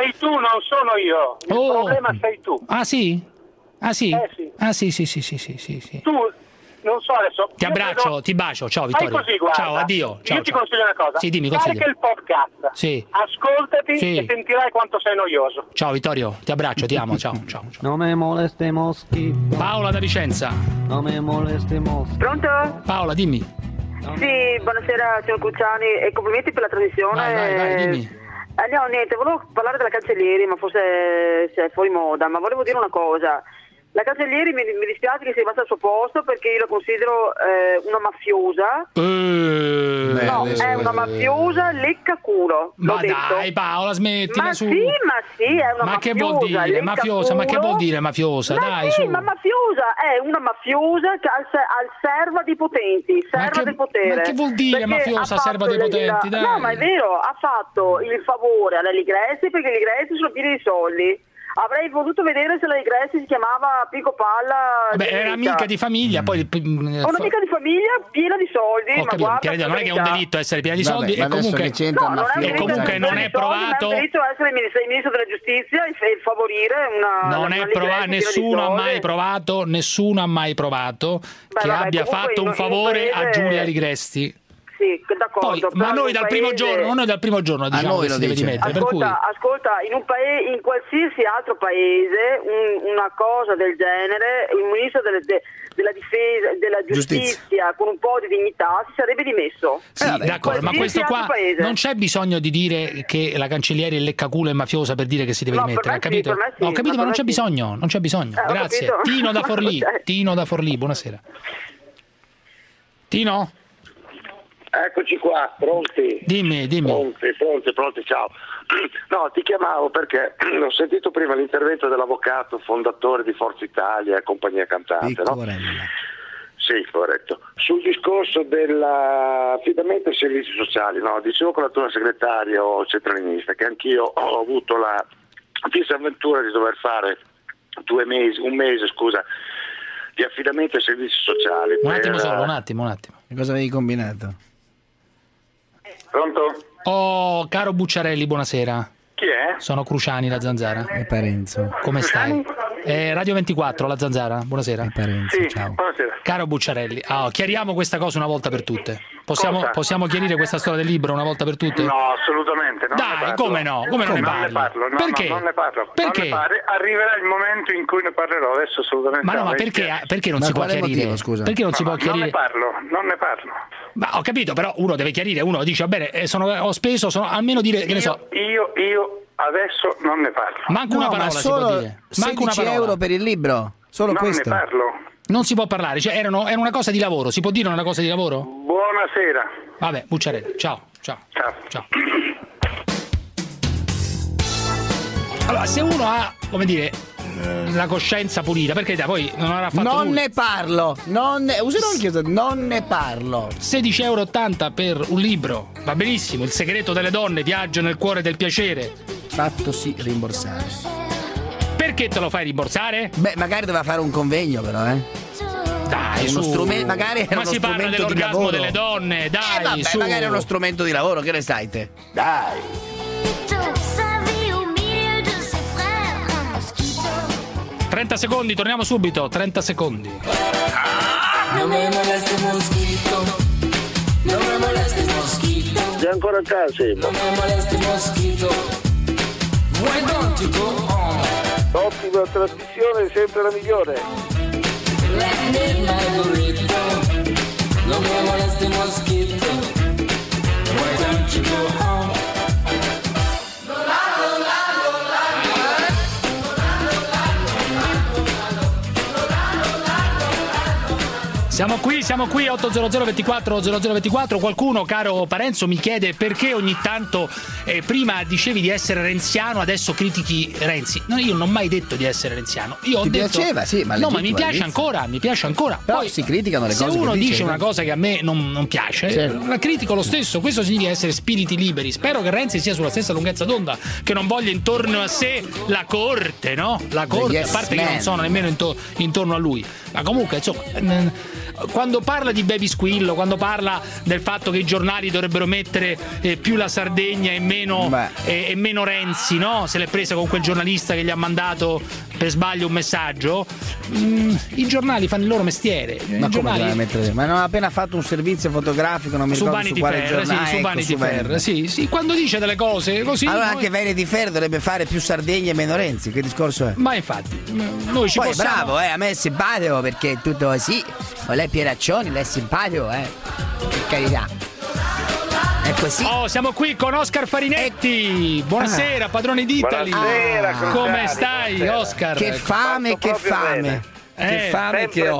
Sei tu, non sono io. Il Oh. problema sei tu. Ah sì? Ah sì? Eh, sì. Ah sì, sì, sì, sì, sì, sì. Tu, non so adesso. Ti io abbraccio, credo- ti bacio, ciao Fai Vittorio. così, guarda. ciao, addio. Ciao, io ti ciao. consiglio una cosa. Sì, dimmi, Carica consiglia. il podcast. Sì. Ascoltati Sì. e sentirai quanto sei noioso. Ciao Vittorio, ti abbraccio, ti amo, ciao, ciao. ciao. Non mi moleste moschi, Paola da Vicenza. non mi moleste moschi. Pronto? Paola, dimmi. Sì, buonasera signor Cucciani e complimenti per la trasmissione. Vai, vai, vai, dimmi. Eh, no, niente, volevo parlare della Cancellieri, ma forse se è fuori moda, ma volevo dire una cosa. La Cancellieri mi, mi dispiace che sia rimasta al suo posto perché io la considero eh, una mafiosa. Eh, no, adesso- è una mafiosa lecca culo. l'ho Ma detto. dai Paola, smettila Ma su. sì, ma sì, è una Ma che mafiosa. vuol dire? Mafiosa, ma che vuol dire mafiosa? Ma Dai, sì, su. ma mafiosa è una mafiosa che al, al serva di potenti, serva che- del potere. ma che vuol dire Perché mafiosa, serva dei potenti, dai. No, ma è vero, ha fatto il favore alla Ligresti perché Ligresti sono pieni di soldi. Avrei voluto vedere se la Ligresti si chiamava Pico Palla. Vabbè, era amica di famiglia, poi... mm, È un'amica di famiglia piena di soldi, Ho ma capito, guarda, non è che è un delitto essere piena di Vabbè, soldi e comunque, che c'entra No, non è e comunque non è provato è un diritto essere ministro, ministro della giustizia e, favorire una. non una è provato, nessuno ha mai provato, nessuno ha mai provato che vabbè, abbia fatto un favore a Giulia Ligresti. Sì, d'accordo. Poi, ma noi dal primo paese- giorno, noi dal primo giorno diciamo noi che lo si deve dimettere, per cui Ascolta, ascolta, in, un paese, in qualsiasi altro paese un- una cosa del genere, il ministro delle- de- della difesa, della giustizia, Giustizia. con un po' di dignità si sarebbe dimesso. Sì, d'accordo, ma questo qua paese. non c'è bisogno di dire che la cancelliere è leccaculo e mafiosa per dire che si deve No, dimettere, me ha sì, capito? sì, ho capito, ma ma non c'è bisogno, non c'è bisogno. Eh, Grazie. Tino da Forlì. Tino da Forlì, buonasera. Tino? Eccoci qua, pronti? Dimmi, dimmi. Pronti, pronti, pronti, ciao. No, ti chiamavo perché ho sentito prima l'intervento dell'avvocato fondatore di Forza Italia e compagnia cantante, no? Sì, corretto. Sul discorso dell'affidamento ai servizi sociali, no? dicevo con la tua segretario centralinista che anch'io ho avuto la disavventura di dover fare due mesi, un mese, scusa, di affidamento ai servizi sociali. Un attimo per- solo, un attimo, un attimo. Che cosa avevi combinato? Pronto? Oh, caro Bucciarelli, buonasera. Chi è? Sono Cruciani, la zanzara. E Parenzo. Come stai? Eh, Radio 24, la zanzara, buonasera. E Parenzo, ciao. Buonasera. Caro Bucciarelli, ah, chiariamo questa cosa una volta per tutte. Possiamo, Cosa? possiamo chiarire questa storia del libro una volta per tutte? No, assolutamente. Non Dai, ne come no? Come non ne parli? parlo, no, Perché? no, non ne parlo. Perché? Non ne parlo. Arriverà il momento in cui ne parlerò, adesso assolutamente Ma no, ma perché, perché non Ma si può chiarire? motivo, scusa? Perché non si può no, Non ne chiarire? parlo, non ne parlo. Ma ho capito, però uno deve chiarire, uno dice, va bene, eh, sono- ho speso, sono, almeno dire, che ne so, Io, io adesso non ne parlo. manco una No, parola ma si può dire. Manco una 16 parola. euro per il libro? Solo non questo? ne parlo. Non si può parlare, cioè erano, era una cosa di lavoro, si può dire una cosa di lavoro? Buonasera. Vabbè, Bucciarelli, ciao, ciao. Ciao. Ciao. Allora, se uno ha, come dire, eh, la coscienza pulita, perché da poi non avrà fatto Non nulla. ne parlo. Non ne... Userò anche non ne parlo. 16,80 euro per un libro, va benissimo, Il segreto delle donne, viaggio nel cuore del piacere. Fattosi rimborsare. Perché te lo fai rimborsare? Beh, magari doveva fare un convegno, però, eh. Dai, È uno strumento- magari era Ma uno si parla strumento di dell'orgasmo lavoro. delle donne, dai, Eh, vabbè, su. magari è uno strumento di lavoro, che ne sai te? Dai. 30 secondi, torniamo subito. 30 secondi. Non mi molesti mosquito, non mi molesti mosquito, Sei ancora a casa? non mi molesti mosquito. Why don't you go home? Ottima trasmissione, sempre la migliore. Let Siamo qui, siamo qui 800 24 0024. Qualcuno, caro Parenzo, mi chiede perché ogni tanto eh, prima dicevi di essere renziano, adesso critichi Renzi. No, io non ho mai detto di essere renziano. Io ho Ti detto piaceva, sì, ma No, ma mi piace ancora, mi piace ancora. Però Poi si criticano le se cose che uno dice, una cosa che a me non, non piace, Certo. la critico lo stesso. Questo significa essere spiriti liberi. Spero che Renzi sia sulla stessa lunghezza d'onda, che non voglia intorno a sé la corte, no? La corte, yes a parte che man. non sono nemmeno into- intorno a lui. Ma comunque, insomma, quando parla di baby squillo, quando parla del fatto che i giornali dovrebbero mettere eh, più la Sardegna e meno, e, e meno Renzi, no? Se l'è presa con quel giornalista che gli ha mandato per sbaglio un messaggio. mm, I giornali fanno il loro mestiere. I Ma come giornali- mettere? Ma non ha appena fatto un servizio fotografico, non mi su ricordo Vanity su quale Fair, sì, giornale. su ecco, Vanity Fair, Vanity. sì, sì, quando dice delle cose così. Allora noi- anche Vanity Fair dovrebbe fare più Sardegna e meno Renzi, che discorso è? Ma infatti, noi ci Poi possiamo. bravo, eh, a me è simpatico perché tutto così. Ma lei è Pieraccioni, lei è simpatico, eh. Per carità. È così. Oh, siamo qui con Oscar Farinetti. Buonasera, padrone d'Italy. Buonasera, Ah, Come stai, buonasera. Oscar? Che fame, che fame. Che fame che ho.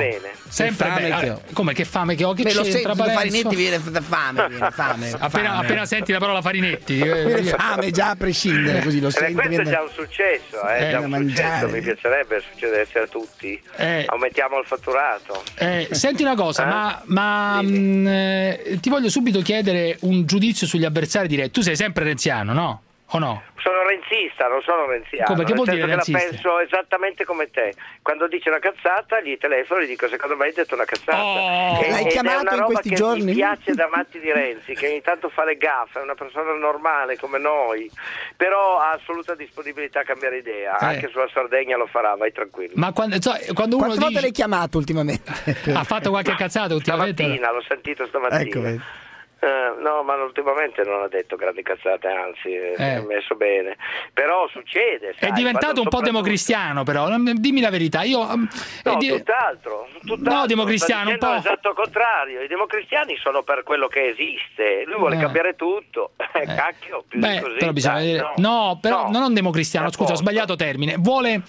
Sempre Che fame bene. che ho. Come che fame che ho? Che Me lo Parenzo? Farinetti viene da fame, viene fame. Appena, fame. appena senti la parola Farinetti. eh, Viene fame già a prescindere, così lo Eh, sento. questo è già un successo, eh, Eh, già un successo, mi piacerebbe succedesse a tutti. Eh. Aumentiamo il fatturato. Eh, senti una cosa, Eh? ma, ma, mh, eh, ti voglio subito chiedere un giudizio sugli avversari diretti. Tu sei sempre renziano, no? O no? Sono renzista, non sono renziano. Come? Che vuol dire che la renzista? penso esattamente come te. Quando dice una cazzata, gli telefono e gli dico secondo me hai detto una cazzata. Oh! E- L'hai chiamato una in roba questi che giorni? Mi piace da matti di Renzi, che ogni tanto fa le gaffe, è una persona normale come noi, però ha assoluta disponibilità a cambiare idea. Eh. Anche sulla Sardegna lo farà, vai tranquillo. Ma quando, so, quando uno Quante volte dice... l'hai chiamato ultimamente? ha fatto qualche cazzata ultimamente? Stamattina, l'ho sentito stamattina. Ecco, vedi. Eh, no, ma ultimamente non ha detto grandi cazzate, anzi, eh. Eh. ha messo bene. Però succede. È sai, diventato quando un po' democristiano, però. Dimmi la verità. Io. um, No, è di- tutt'altro, tutt'altro. No, democristiano, un po'. Esatto contrario, i democristiani sono per quello che esiste, lui vuole Eh. cambiare tutto. Eh, Cacchio, più Beh, di così. però bisogna no. No, però No. non democristiano, scusa, ho sbagliato termine. Vuole.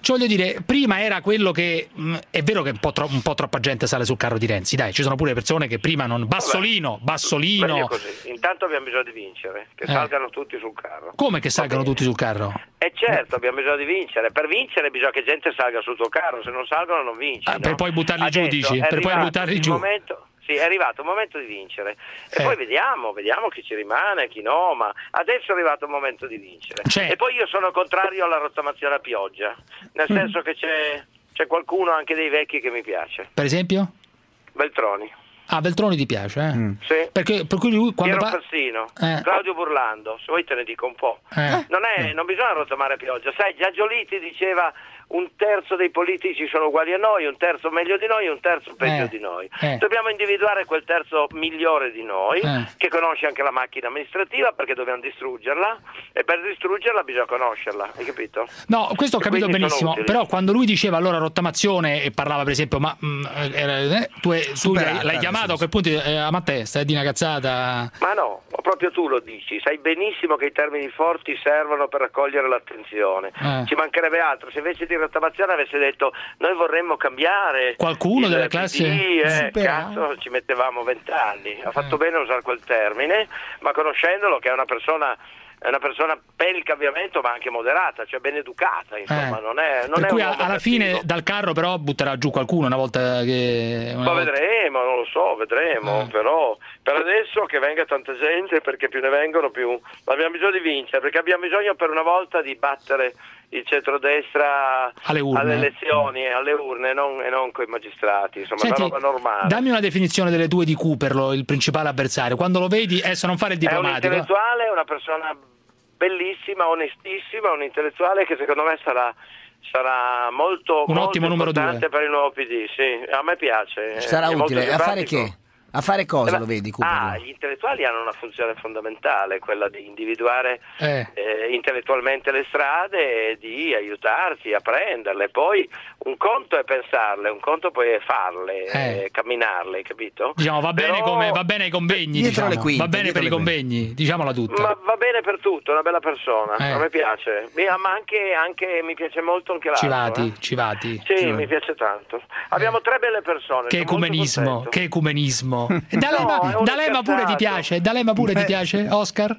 Ci voglio dire, prima era quello che. mh, è vero che un po, tro- un po' troppa gente sale sul carro di Renzi, dai, ci sono pure persone che prima non. Bassolino, Bassolino. così. Intanto abbiamo bisogno di vincere, che Eh. salgano tutti sul carro. Come che salgano tutti sul carro? E certo, abbiamo bisogno di vincere. Per vincere bisogna che gente salga sul tuo carro, se non salgono non vinci. Ah, per no? poi buttarli giù, dici? Per poi buttarli giù. momento- sì, è arrivato il momento di vincere. E Eh. poi vediamo, vediamo chi ci rimane, chi no, ma adesso è arrivato il momento di vincere. Cioè- E poi io sono contrario alla rottamazione a pioggia, nel Mm. senso che c'è, c'è qualcuno anche dei vecchi che mi piace. Per esempio? Beltroni. Ah, Beltroni ti piace, eh? Mm. Sì. Perché, per cui lui quando Piero pa- Fassino, Eh. Claudio Burlando, se vuoi te ne dico un po'. Eh. Non, è- non bisogna rottamare a pioggia, sai, già Gioliti diceva un terzo dei politici sono uguali a noi, un terzo meglio di noi, un terzo peggio Eh. di noi. Eh. Dobbiamo individuare quel terzo migliore di noi, Eh. che conosce anche la macchina amministrativa perché dobbiamo distruggerla e per distruggerla bisogna conoscerla, hai capito? No, questo ho capito benissimo, però quando lui diceva allora rottamazione e parlava per esempio, ma mm, eh, eh, tu, tu l'hai, l'hai chiamato a quel punto, eh, a Matteo, stai di una cazzata. Ma no, proprio tu lo dici, sai benissimo che i termini forti servono per raccogliere l'attenzione. Eh. Ci mancherebbe altro, se invece di rottamazione avesse detto noi vorremmo cambiare Qualcuno il delle PD, eh, cazzo, ci mettevamo vent'anni. Ha fatto Eh. bene a usare quel termine, ma conoscendolo che è una persona è una persona per il cambiamento ma anche moderata, cioè ben educata, insomma, Eh. non è, non per è cui alla cattivo. fine dal carro però butterà giù qualcuno una volta che... una Ma volta- vedremo, non lo so, vedremo, Eh. però per adesso che venga tanta gente, perché più ne vengono più abbiamo bisogno di vincere, perché abbiamo bisogno per una volta di battere il centrodestra Alle urne. elezioni, e alle urne non, e non con i magistrati, insomma, Senti, una roba normale. dammi una definizione delle tue di Cooperlo, il principale avversario. Quando lo vedi, adesso non fare il È un diplomatico. intellettuale, una persona bellissima, onestissima, un intellettuale che secondo me sarà sarà molto, Un molto ottimo numero importante per il nuovo PD, sì, a me piace. Sarà è utile. A fare che? A fare cosa Eh, lo vedi, Ah, Cooper? gli intellettuali hanno una funzione fondamentale, quella di individuare Eh. eh, intellettualmente le strade e di aiutarti a prenderle. Poi un conto è pensarle, un conto poi è farle, Eh. eh, camminarle, capito? Diciamo, va bene, Però- come, va bene ai convegni, diciamo. le quinte, va bene per i convegni, diciamola tutta. Ma va bene per tutto, è una bella persona, Eh. a me piace. Mi- Ma anche, anche mi piace molto anche l'altro. Civati, eh. Civati. Sì, mi piace tanto. Abbiamo tre belle persone. Che ecumenismo, che ecumenismo. No, D'Alema, un D'Alema pure ti piace? D'Alema pure ti piace, Oscar?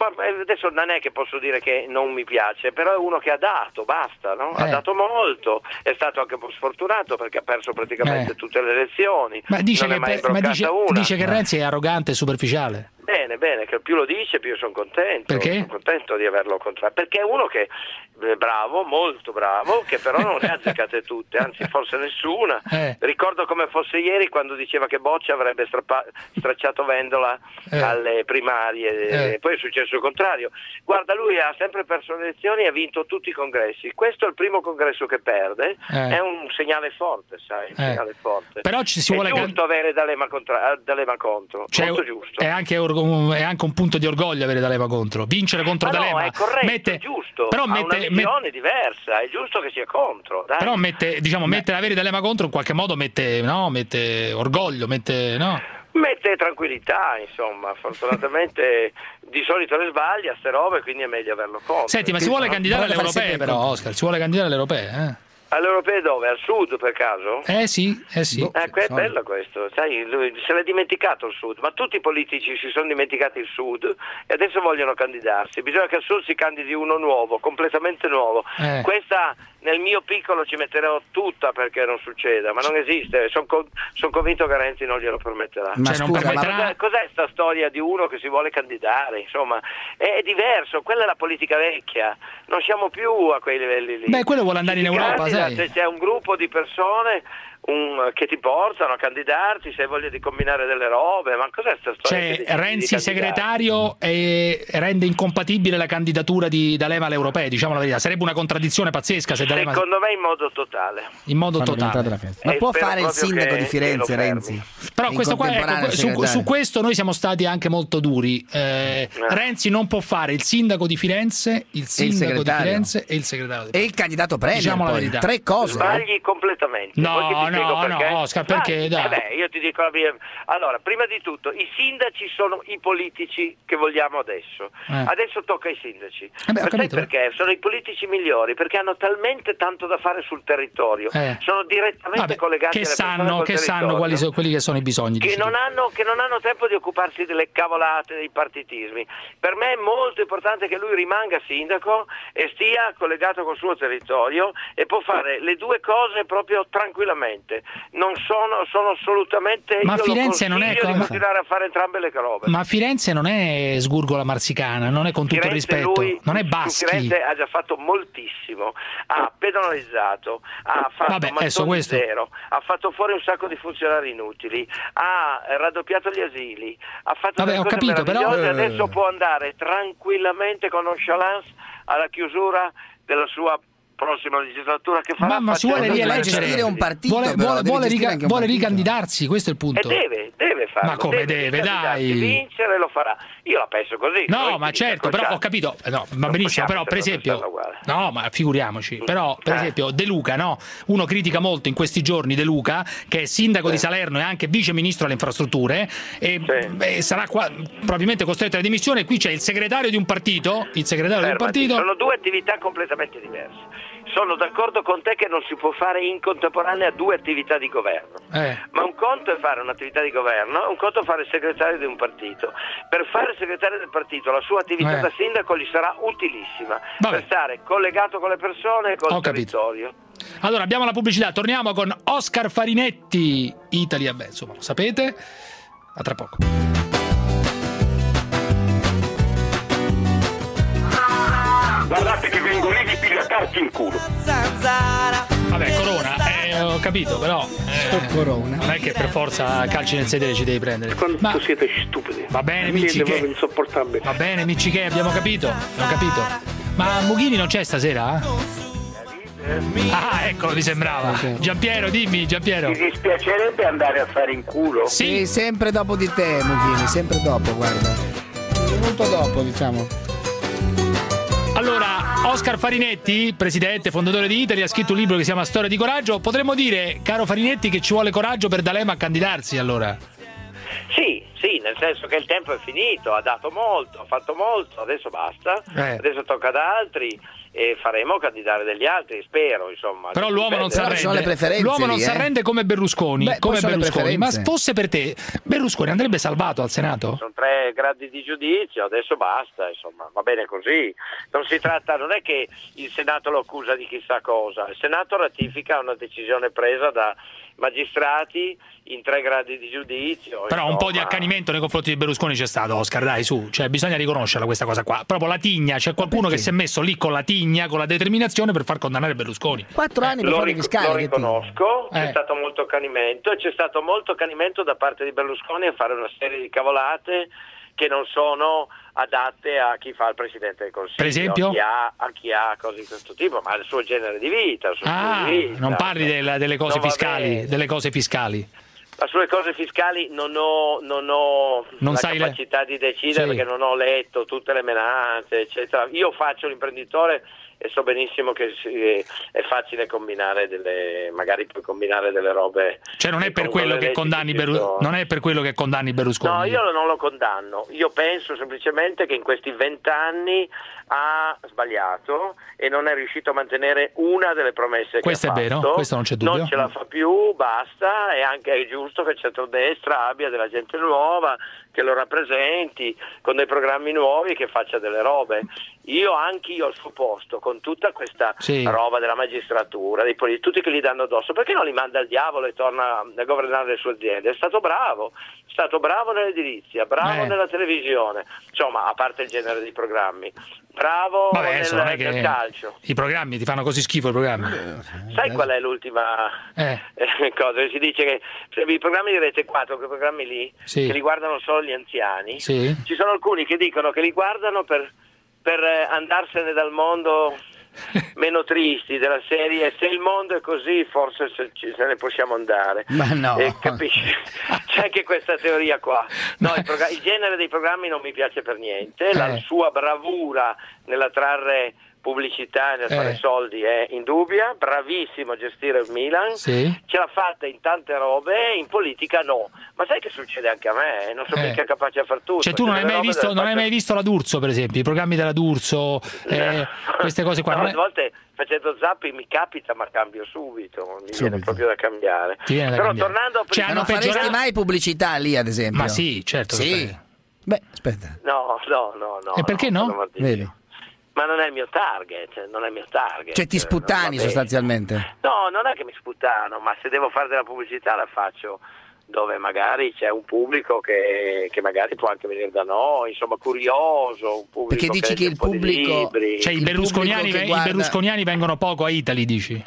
Eh, adesso non è che posso dire che non mi piace, però è uno che ha dato, basta, no? ha Eh. dato molto, è stato anche sfortunato perché ha perso praticamente Eh. tutte le elezioni, Ma dice, che, mai ma dice, dice che Renzi è arrogante e superficiale. Bene, bene, che più lo dice più sono contento. Perché? Sono contento di averlo contrario. Perché è uno che è bravo, molto bravo, che però non ne ha azzeccate tutte, anzi forse nessuna. Eh. Ricordo come fosse ieri quando diceva che Boccia avrebbe strappa- stracciato Vendola Eh. alle primarie, Eh. poi è successo il contrario. Guarda, lui ha sempre perso le elezioni e ha vinto tutti i congressi. Questo è il primo congresso che perde, Eh. è un segnale forte, sai, Eh. segnale forte. Però ci si è vuole can- giusto avere D'Alema, contra- D'Alema contro, Cioè, molto giusto. è, anche un, è anche un punto di orgoglio avere D'Alema contro. Vincere contro Ma no, D'Alema. è corretto, mette- è giusto, però mette- una visione diversa, è giusto che sia contro. Dai. Però mette, diciamo, mettere avere D'Alema contro in qualche modo mette, no, mette orgoglio, mette, no? Mette tranquillità, insomma, fortunatamente di solito le sbaglia ste robe, quindi è meglio averlo contro. Senti, ma si vuole candidare alle europee però. Oscar, si vuole candidare alle europee, eh? Alle europee dove? Al sud per caso? Eh sì, eh sì. Eh, que- è bello questo, sai, lui se l'è dimenticato il Sud, ma tutti i politici si sono dimenticati il Sud e adesso vogliono candidarsi. Bisogna che al Sud si candidi uno nuovo, completamente nuovo. Eh. Questa nel mio piccolo ci metterò tutta perché non succeda, ma non esiste. Sono convinto che Renzi non glielo permetterà. Ma Cioè, non scusa, ma- permetterà- Cos'è, cos'è sta storia di uno che si vuole candidare? Insomma, è, è diverso, quella è la politica vecchia, non siamo più a quei livelli lì. Beh, quello vuole andare in Si Europa, candida sai. Se c'è un gruppo di persone un- che ti portano a candidarti, se hai voglia di combinare delle robe, ma cos'è sta storia? Cioè, di Renzi segretario e rende incompatibile la candidatura di D'Alema alle europee, diciamo la verità. Sarebbe una contraddizione pazzesca se D'Alema Secondo me in modo totale. in modo Fanno totale. la. Ma E può fare il sindaco di Firenze. Renzi? Però In questo qua, ecco, su, su questo noi siamo stati anche molto duri. Eh, Renzi non può fare il sindaco di Firenze, il sindaco di segretario. Firenze e il segretario di E il candidato premier, Diciamo la poi. verità. Tre cose. eh? Sbagli completamente. No, ti spiego no, no, perché. Oscar, perché? Ah, Dai. eh beh, io ti dico la mia. Allora, prima di tutto, i sindaci sono i politici che vogliamo adesso. Eh. Adesso tocca ai sindaci. Eh beh, capito. perché? Sono i politici migliori, perché hanno talmente tanto da fare sul territorio. Eh. Sono direttamente Vabbè, collegati che alle persone sanno, che sanno quali sono quelli che sono i bisogni. che non, hanno, che non hanno tempo di occuparsi delle cavolate, dei partitismi. Per me è molto importante che lui rimanga sindaco e stia collegato col suo territorio e può fare le due cose proprio tranquillamente. Non sono, sono assolutamente... Ma Firenze non è come- continuare a fare entrambe le robe. Ma Firenze non è sgurgola marzicana, non è con tutto il Firenze rispetto, lui non è Baschi. Firenze ha già fatto moltissimo, ha pedonalizzato, ha fatto Vabbè, adesso questo- zero, ha fatto fuori un sacco di funzionari inutili, ha raddoppiato gli asili, ha fatto Vabbè, ho capito, però- eh. adesso può andare tranquillamente con nonchalance alla chiusura della sua prossima legislatura che farà Ma, ma si vuole rieleggere un partito, vuole, però, vuole- deve anche un vuole ricandidarsi, questo è il e punto. deve, deve farlo. Ma come deve, candidarsi, dai. vincere lo farà. Io la penso così. No, ma certo, però ho capito, eh, no, va Non benissimo, però per esempio, no, ma figuriamoci, però per Eh. esempio De Luca, no? Uno critica molto in questi giorni De Luca, che è sindaco di Salerno e anche vice ministro alle infrastrutture, e beh, sarà qua, probabilmente costretto alle dimissioni. E qui c'è il segretario di un partito, il segretario di un Fermati, partito. Sono due attività completamente diverse. Sono d'accordo con te che non si può fare in contemporanea due attività di governo. Eh. Ma un conto è fare un'attività di governo, un conto è fare il segretario di un partito. Per fare il segretario del partito la sua attività Eh. da sindaco gli sarà utilissima Vabbè. per stare collegato con le persone e col Ho capito. territorio. Allora, abbiamo la pubblicità, torniamo con Oscar Farinetti, Italia, beh, insomma, lo sapete. A tra poco. Guardate che pigliatarti in culo. Vabbè, Corona, eh, ho capito, però. eh, Corona. Non è che per forza calci nel sedere ci devi prendere. Ma siete stupidi. va bene, proprio che. insopportabili. Va bene, Micci che, abbiamo capito. Abbiamo capito. Ma Mughini non c'è stasera? Ah, eccolo, mi sembrava. Giampiero, dimmi, Giampiero. Ti dispiacerebbe andare a fare in culo? Sì, sempre dopo di te, Mughini, sempre dopo, guarda. Molto dopo, diciamo. Allora, Oscar Farinetti, presidente, fondatore di Italy, ha scritto un libro che si chiama Storia di coraggio. Potremmo dire, caro Farinetti, che ci vuole coraggio per D'Alema a candidarsi, allora? Sì, sì, nel senso che il tempo è finito, ha dato molto, ha fatto molto, adesso basta, Eh. adesso tocca ad altri e faremo candidare degli altri, spero, insomma. Però l'uomo non si Dipende. arrende. L'uomo non si arrende come Berlusconi, Beh, come Berlusconi. Ma fosse per te, Berlusconi andrebbe salvato al Senato? Sono tre gradi di giudizio, adesso basta, insomma, va bene così. Non si tratta, non è che il Senato lo accusa di chissà cosa, il Senato ratifica una decisione presa da magistrati in tre gradi di giudizio. Però un po' di insomma. accanimento nei confronti di Berlusconi c'è stato, Oscar, dai, su. Cioè, bisogna riconoscerla questa cosa qua. Proprio la tigna, c'è qualcuno che si è messo lì con la tigna, con la determinazione per far condannare Berlusconi. Quattro anni per Lo, ric- fiscali. lo riconosco, c'è Eh. stato molto accanimento e c'è stato molto accanimento da parte di Berlusconi a fare una serie di cavolate che non sono adatte a chi fa il Presidente del Consiglio, Per esempio? a chi ha, a chi ha cose di questo tipo, ma al suo genere di vita. Ah, di vita. non parli della- delle cose va fiscali, delle cose fiscali. Ma sulle cose fiscali non ho, non ho Non la sai le- capacità di decidere Sì. perché non ho letto tutte le menate, eccetera. Io faccio l'imprenditore e so benissimo che si- è facile combinare delle, magari puoi combinare delle robe. Cioè, non è per quello Beru- non è per quello che condanni Berlusconi. No, io non lo condanno, io penso semplicemente che in questi vent'anni ha sbagliato e non è riuscito a mantenere una delle promesse Questo che è ha vero, fatto. questo non c'è dubbio. Non ce la fa più, basta, e anche è giusto che il centrodestra abbia della gente nuova che lo rappresenti con dei programmi nuovi che faccia delle robe. Io anche io al suo posto, con tutta questa Sì. roba della magistratura, dei politici, tutti che gli danno addosso, perché non li manda al diavolo e torna a governare le sue aziende? È stato bravo, è stato bravo nell'edilizia, bravo Eh. nella televisione, insomma, a parte il genere di programmi, bravo Vabbè, nel, adesso non è nel che calcio. i programmi ti fanno così schifo i programmi. Sai qual è l'ultima Eh. eh, cosa? Si dice che i programmi di Rete 4, quei programmi lì, Sì. che li guardano solo gli anziani, Sì. ci sono alcuni che dicono che li guardano per, per, eh, andarsene dal mondo meno tristi della serie se il mondo è così forse se, se ne possiamo andare Ma no. Eh, capisci? c'è anche questa teoria qua no, il, progra- il genere dei programmi non mi piace per niente la Eh. sua bravura nella trarre pubblicità e nel fare Eh. soldi è indubbia bravissimo a gestire il Milan Sì. ce l'ha fatta in tante robe in politica no ma sai che succede anche a me non sono Eh. mica capace a far tutto Cioè, tu non hai Delle mai visto, non hai mai visto la D'Urso, per esempio, i programmi della D'Urso, eh, queste cose qua. No, a volte facendo zapping mi capita ma cambio subito, mi viene proprio da cambiare. Ti viene da Però cambiare. tornando a Cioè, prima, non faresti mai pubblicità lì, ad esempio? Ma sì, certo Sì. Beh, aspetta. No, no, no, no. E perché no? Martino. Vedi? Ma non è il mio target, non è il mio target. Cioè, ti sputtani sostanzialmente. No, non è che mi sputtano, ma se devo fare della pubblicità la faccio dove magari c'è un pubblico che, che magari può anche venire da noi, insomma curioso, un pubblico Perché dici che il un po' di pubblico-. Cioè, i Il berlusconiani, che i guarda- berlusconiani vengono poco a Italy, dici?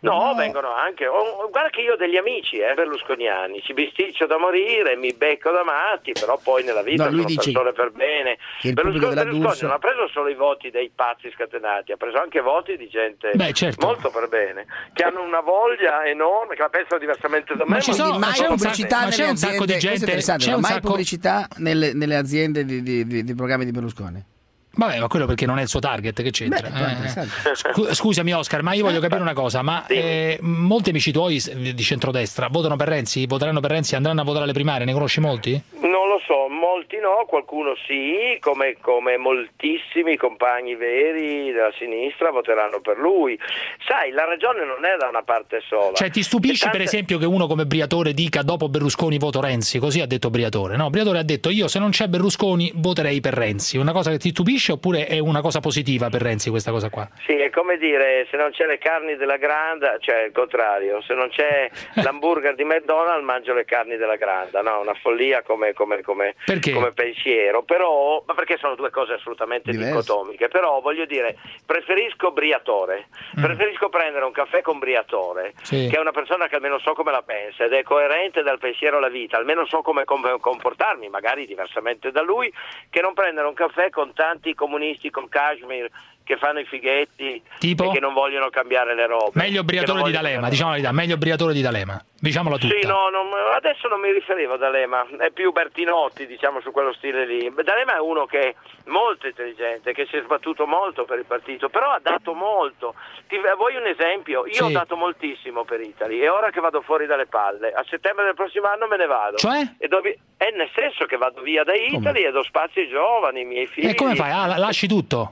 No, vengono anche. oh, guarda che io ho degli amici eh, berlusconiani, ci bisticcio da morire, mi becco da matti, però poi nella vita No, lui sono persone per bene. Berlusconi, Berlusconi non ha preso solo i voti dei pazzi scatenati, ha preso anche voti di gente Beh, certo. molto per bene, che hanno una voglia enorme, che la pensano diversamente da me. Ma ci sono- mai pubblicità ma c'è un sacco di gente- c'è no? un mai sacco- pubblicità nelle, nelle aziende di, di- di- di programmi di Berlusconi. Vabbè, ma quello perché non è il suo target, che c'entra? Beh, è Eh, interessante. Scu- Scusami Oscar, ma io voglio capire una cosa, ma eh, molti amici tuoi di centrodestra votano per Renzi? Voteranno per Renzi? Andranno a votare alle primarie? Ne conosci molti? Non lo so, no, qualcuno sì, come, come moltissimi compagni veri della sinistra voteranno per lui. Sai, la ragione non è da una parte sola. Cioè ti stupisci tante- per esempio che uno come Briatore dica dopo Berlusconi voto Renzi? Così ha detto Briatore, no? Briatore ha detto io se non c'è Berlusconi voterei per Renzi. Una cosa che ti stupisce oppure è una cosa positiva per Renzi questa cosa qua? Sì, è come dire, se non c'è le carni della granda, cioè il contrario, se non c'è l'hamburger di McDonald's mangio le carni della granda, no? Una follia come, come- come- Perché? come pensiero, però, ma perché sono due cose assolutamente Diverse. dicotomiche, però voglio dire, preferisco Briatore, preferisco prendere un caffè con Briatore, Mm. Sì. che è una persona che almeno so come la pensa ed è coerente dal pensiero alla vita, almeno so come com- comportarmi, magari diversamente da lui, che non prendere un caffè con tanti comunisti, con Kashmir, che fanno i fighetti Tipo? e che non vogliono cambiare le robe. Meglio Briatore di D'Alema, diciamo la verità, meglio Briatore di D'Alema. Diciamola tutta. Sì, no, non- adesso non mi riferivo a D'Alema, è più Bertinotti, diciamo, su quello stile lì. D'Alema è uno che è molto intelligente, che si è sbattuto molto per il partito, però ha dato molto. Ti, vuoi un esempio? Io Sì. ho dato moltissimo per Italy e ora che vado fuori dalle palle, a settembre del prossimo anno me ne vado. Cioè? E dove- è nel senso che vado via da Italy e do spazio ai giovani, ai miei figli. E come fai? Ah, la- lasci tutto?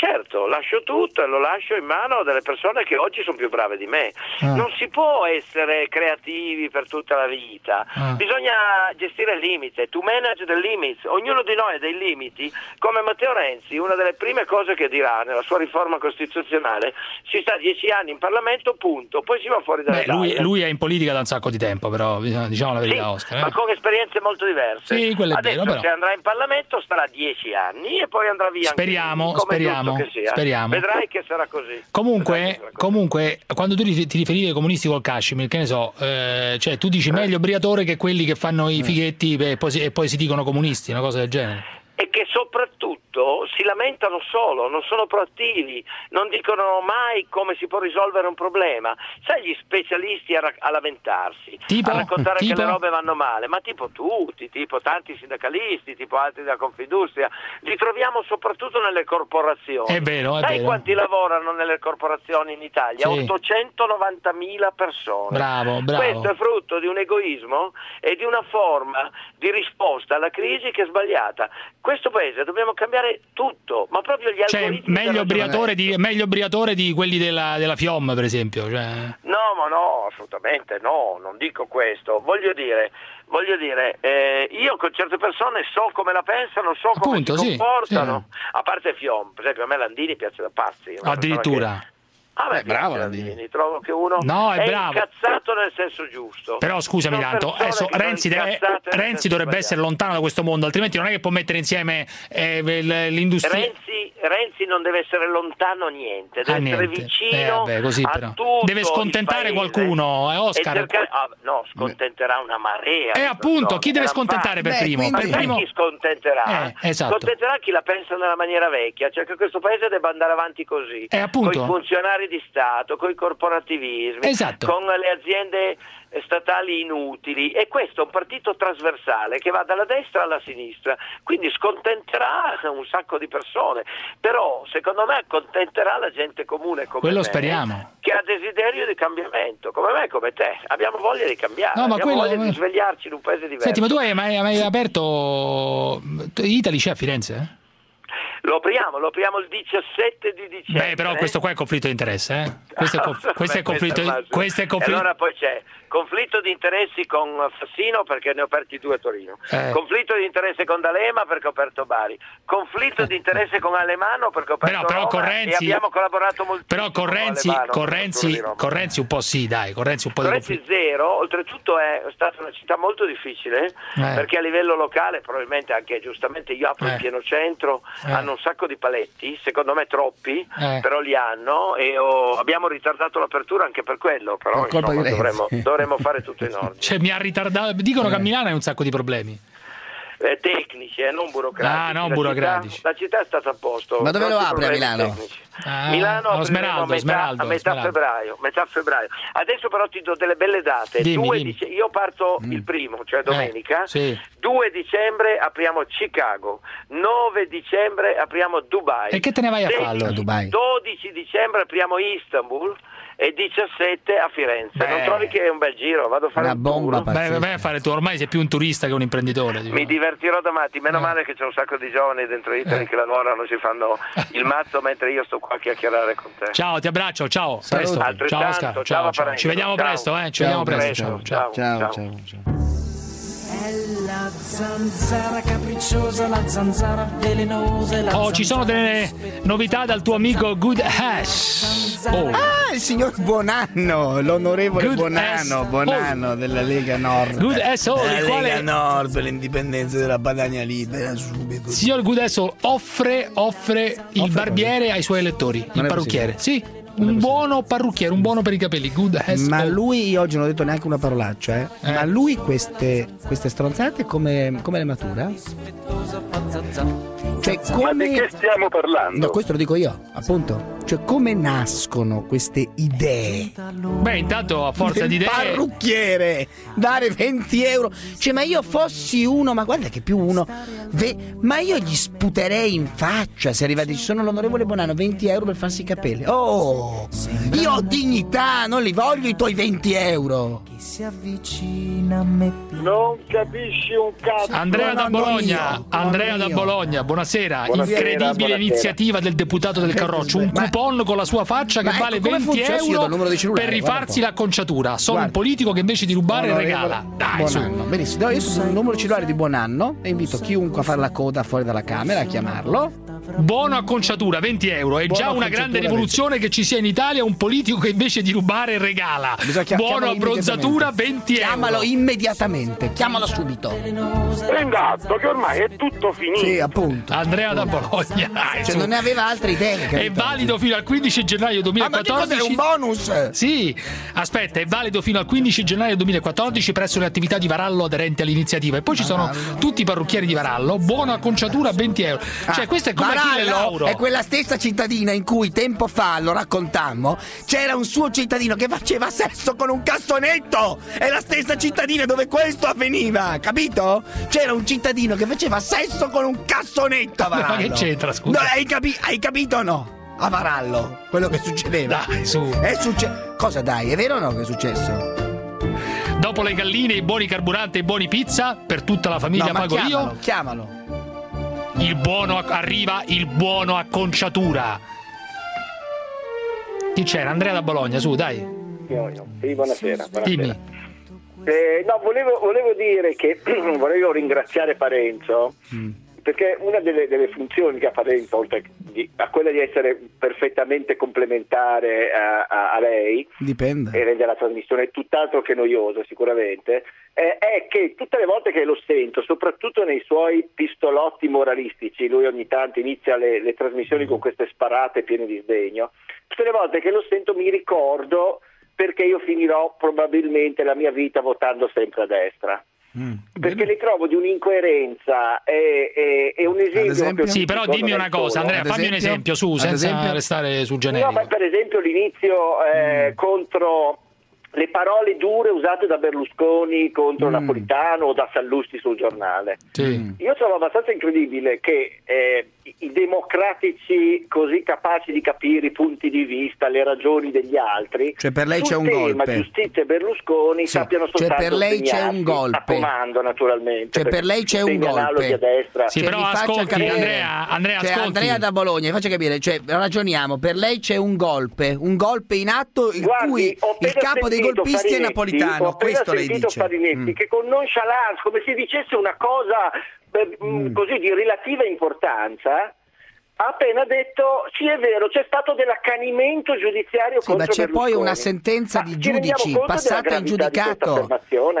Certo, lascio tutto e lo lascio in mano delle persone che oggi sono più brave di me. Ah. Non si può essere creativi per tutta la vita, Ah. bisogna gestire il limite, to manage the limits. Ognuno di noi ha dei limiti, come Matteo Renzi, una delle prime cose che dirà nella sua riforma costituzionale, si sta dieci anni in Parlamento, punto, poi si va fuori dalle Beh, lui, lui è in politica da un sacco di tempo, però diciamo la verità, Oscar. eh. ma con esperienze molto diverse. Sì, quello è Adesso vero, però. se andrà in Parlamento starà dieci anni e poi andrà via Speriamo, è speriamo, che sia. speriamo. Vedrai che sarà così. Comunque, comunque, quando tu ti riferivi ai comunisti col Kashmir, che ne so, eh, cioè tu dici meglio Briatore che quelli che fanno Eh. i fighetti e poi, si, e poi si dicono comunisti, una cosa del genere. e che soprattutto si lamentano solo, non sono proattivi, non dicono mai come si può risolvere un problema. Sai gli specialisti a, ra- a lamentarsi, Tipo? a raccontare Tipo? che le robe vanno male, ma tipo tutti, tipo tanti sindacalisti, tipo altri della Confindustria, li troviamo soprattutto nelle corporazioni. È vero, è Sai vero. quanti lavorano nelle corporazioni in Italia? Sì. 890.000 persone. Bravo, bravo. Questo è frutto di un egoismo e di una forma di risposta alla crisi che è sbagliata. Questo paese dobbiamo cambiare tutto, ma proprio gli Cioè, algoritmi. meglio Briatore, di, meglio Briatore di quelli della, della FIOM, per esempio. Cioè. No, ma no, assolutamente no, non dico questo. Voglio dire, voglio dire eh, io con certe persone so come la pensano, so come Appunto, si sì, comportano. A parte Fiom, per esempio a me Landini piace da pazzi. Addirittura. che- Ah, beh, bravo Landini. Trovo che uno No, è è, bravo. incazzato nel senso giusto. Però scusami Sono tanto, adesso Renzi, deve- Renzi dovrebbe essere lontano da questo mondo, altrimenti non è che può mettere insieme eh, l'industria. Renzi, Renzi non deve essere lontano niente, deve Ah, essere niente. vicino Eh, vabbè, a però. tutto Deve scontentare qualcuno, eh, e Oscar. cercare- ah, no, scontenterà una marea. E di appunto, chi deve scontentare per Beh, primo? quindi- Per primo- chi scontenterà? Eh, esatto. Scontenterà chi la pensa nella maniera vecchia, cioè che questo paese debba andare avanti così, Eh, appunto. con i funzionari di Stato, con i corporativismi, Esatto. con le aziende statali inutili e questo è un partito trasversale che va dalla destra alla sinistra, quindi scontenterà un sacco di persone, però secondo me accontenterà la gente comune come Quello me, speriamo. che ha desiderio di cambiamento, come me e come te, abbiamo voglia di cambiare, No, ma abbiamo quello- voglia di svegliarci in un paese diverso. Senti, ma tu hai mai, mai aperto Italy c'è a Firenze? eh? Lo apriamo, lo apriamo il 17 di dicembre. Beh, però questo qua è conflitto di interesse, eh? Questo è, conf- questo è conflitto, questo è E conflitto. allora poi c'è conflitto di interessi con Fassino perché ne ho aperti due a Torino, Eh. conflitto di interesse con D'Alema perché ho aperto Bari, conflitto di interesse con Alemano perché ho aperto Però- però Roma con e Renzi- abbiamo collaborato moltissimo Però con Renzi, Alemano con, Renzi, Roma. con Renzi un po' sì, dai, con Renzi un po' di Renzi zero, oltretutto è stata una città molto difficile Eh. perché a livello locale probabilmente anche giustamente io apro Eh. in pieno centro, Eh. hanno un sacco di paletti, secondo me troppi, Eh. però li hanno e ho- abbiamo ritardato l'apertura anche per quello, però insomma, Renzi. dovremmo, dovremmo fare tutto in ordine. Cioè, mi ha ritardato. Dicono che a Milano hai un sacco di problemi. Eh, tecnici, eh, non burocratici. Ah, non La burocratici. città- La città è stata a posto. Ma dove lo apri a Milano? Ah, Milano apriremo Smeraldo, a metà, Smeraldo, a metà Smeraldo. febbraio, metà febbraio. Adesso però ti do delle belle date. Dimmi, Due dimmi. dice- io parto il primo, cioè domenica. Eh, sì. 2 dicembre apriamo Chicago, 9 dicembre apriamo Dubai. E che te ne vai a 16 farlo? A Dubai. 12 dicembre apriamo Istanbul e 17 a Firenze. Beh. Non trovi che è un bel giro? Vado a fare Una un bomba tour. Vai, vai a fare tu, ormai sei più un turista che un imprenditore. diciamo. Mi divertirò da matti, meno male che c'è un sacco di giovani dentro Italy Eh. che lavorano, si fanno il mazzo mentre io sto qua a chiacchierare con te. Ciao, ti abbraccio, ciao. Presto. Ciao Oscar. ciao, Ciao, ciao. Ci vediamo ciao. presto, eh. Ci Ciao, vediamo presto. presto, Ciao, ciao. Ciao, Ciao. ciao, ciao. È la zanzara capricciosa, la zanzara velenosa. La Oh, ci sono delle novità dal tuo amico Good Hash. Oh. Ah, il signor Buonanno, l'onorevole Good Buonanno, as- Buonanno della Lega Nord. Good as all, La il Lega quale- Nord per l'indipendenza della Padania libera subito. Signor Gudesso offre, offre il barbiere ai suoi elettori, il Non è parrucchiere. Sì, un buono parrucchiere, un buono per i capelli. Good as Ma lui, io oggi non ho detto neanche una parolaccia, eh. Eh. Ma lui queste, queste stronzate come, come le matura? Cioè Cioè, Ma come... di che stiamo parlando? No, questo lo dico io, appunto. Cioè, come nascono queste idee? Beh, intanto a forza Del di idee. parrucchiere dare 20 euro cioè ma io fossi uno ma guarda che più uno ve- ma io gli sputerei in faccia se arriva a dire sono l'onorevole Bonanno 20 euro per farsi i capelli oh io ho dignità non li voglio i tuoi 20 euro si avvicina a me Non capisci un cazzo. Andrea da No, Bologna, io, Andrea da. Bologna, buonasera. Buonasera, Incredibile buonasera. iniziativa del deputato del Carroccio. Un coupon con la sua faccia che Ma vale ecco, come 20 funziona? Sì, io do euro di cellulare, per rifarsi l'acconciatura. Sono Guarda. un politico che invece di rubare Onorevole regala. Dai, buon su. anno benissimo No, io sono il numero cellulare di buon anno e invito chiunque a fare la coda fuori dalla camera a chiamarlo Buono acconciatura, 20 euro. È Buono già una grande rivoluzione che ci sia in Italia un politico che invece di rubare regala. Bisogna chia- Buono abbronzatura, 20 euro. chiamalo immediatamente chiamalo subito Prenda atto che ormai è tutto finito. sì appunto Andrea da Bologna. Dai, cioè su. non ne aveva altre idee È capito? valido fino al 15 gennaio Ah, ma che 2014. cos'è, un bonus? Sì, aspetta, è valido fino al 15 gennaio 2014 presso le attività di Varallo aderenti all'iniziativa. E poi ci sono tutti i parrucchieri di Varallo. Buona acconciatura, 20 euro. Cioè, Ah, questo è come Lauro. è quella stessa cittadina in cui tempo fa lo raccontammo c'era un suo cittadino che faceva sesso con un cassonetto è la stessa cittadina dove questo avveniva capito? c'era un cittadino che faceva sesso con un cassonetto a Ma che c'entra, scusa? No, hai, capi- hai capito o no? a Varallo quello che succedeva Dai, su. è succe- cosa dai è vero o no che è successo? Dopo le galline, i buoni carburanti e i buoni pizza, per tutta la famiglia no pago chiamalo io. chiamalo Il buono arriva il buono acconciatura. Chi c'era? Andrea da Bologna, su, dai. Sì, buonasera. buonasera. Dimmi. Eh, no, volevo, volevo dire che volevo ringraziare Parenzo perché una delle, delle funzioni che ha Parenzo, oltre di- a quella di essere perfettamente complementare a, a- a lei dipende e rende la trasmissione tutt'altro che noiosa sicuramente, eh, è che tutte le volte che lo sento, soprattutto nei suoi pistolotti moralistici, lui ogni tanto inizia le, le trasmissioni con queste sparate piene di sdegno, tutte le volte che lo sento mi ricordo perché io finirò probabilmente la mia vita votando sempre a destra. Perché le trovo di un'incoerenza e, e- e un esempio. proprio Sì, però dimmi una cosa, solo. Andrea, fammi un esempio su, Ad senza esempio? restare sul No, generico. ma per esempio l'inizio eh, contro le parole dure usate da Berlusconi contro Napolitano o da Sallusti sul giornale. Io trovo abbastanza incredibile che eh, i- democratici così capaci di capire i punti di vista, le ragioni degli altri, Cioè, per lei c'è un golpe. giustizia e Berlusconi Sì, sappiano cioè, soltanto per lei c'è un golpe. comando naturalmente. Cioè, per lei c'è un golpe. a destra. Sì, Che però ascolti, capire. Andrea, Andrea, Cioè, ascolti. Andrea da Bologna, faccia capire, cioè, ragioniamo, per lei c'è un golpe, un golpe in atto in Guardi, cui il capo dei golpisti è Farinetti, napolitano, ho appena questo lei dice. Farinetti Mm. che con nonchalance, come se dicesse una cosa eh, mh, così di relativa importanza, ha appena detto sì è vero, c'è stato dell'accanimento giudiziario Sì, ma c'è poi Berlusconi. una sentenza di giudici passata in giudicato.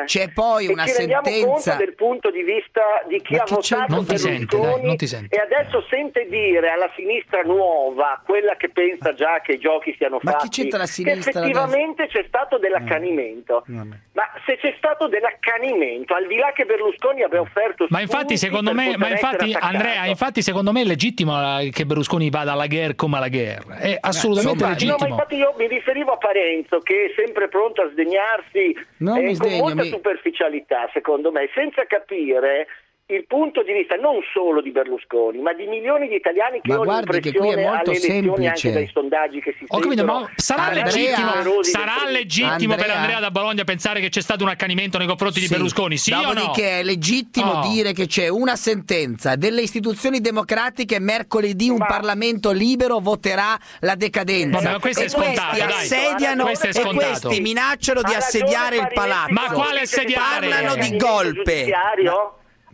C'è poi E una ci rendiamo sentenza. conto del punto di vista di chi Ma ha chi votato Non ti sente, Berlusconi dai, non ti sente. e adesso sente dire alla sinistra nuova, quella che pensa già che i giochi siano Ma chi fatti, c'entra la che sinistra, la effettivamente c'è stato dell'accanimento. Ma se c'è stato dell'accanimento, al di là che Berlusconi abbia offerto Ma infatti, secondo me, ma infatti. Andrea, infatti, secondo me è legittimo eh, che Berlusconi vada alla guerra come alla guerra. È assolutamente No, ma legittimo. infatti io mi riferivo a Parenzo che è sempre pronto a sdegnarsi eh, con sdegno, molta mi- superficialità, secondo me, senza capire il punto di vista non solo di Berlusconi, ma di milioni di italiani che Ma hanno guardi che qui è l'impressione molto alle elezioni semplice. anche dai sondaggi che si sentono ma sarà Andrea- legittimo, sarà legittimo per Andrea? Andrea da Bologna pensare che c'è stato un accanimento nei confronti di Sì. Berlusconi? Sì o no? Dopodiché è legittimo Oh. dire che c'è una sentenza delle istituzioni democratiche mercoledì un Parlamento libero voterà la decadenza. Vabbè, ma questo è e scontato, questi assediano Questo è e questi minacciano di assediare il palazzo. Ma quale assediare? Parlano di golpe.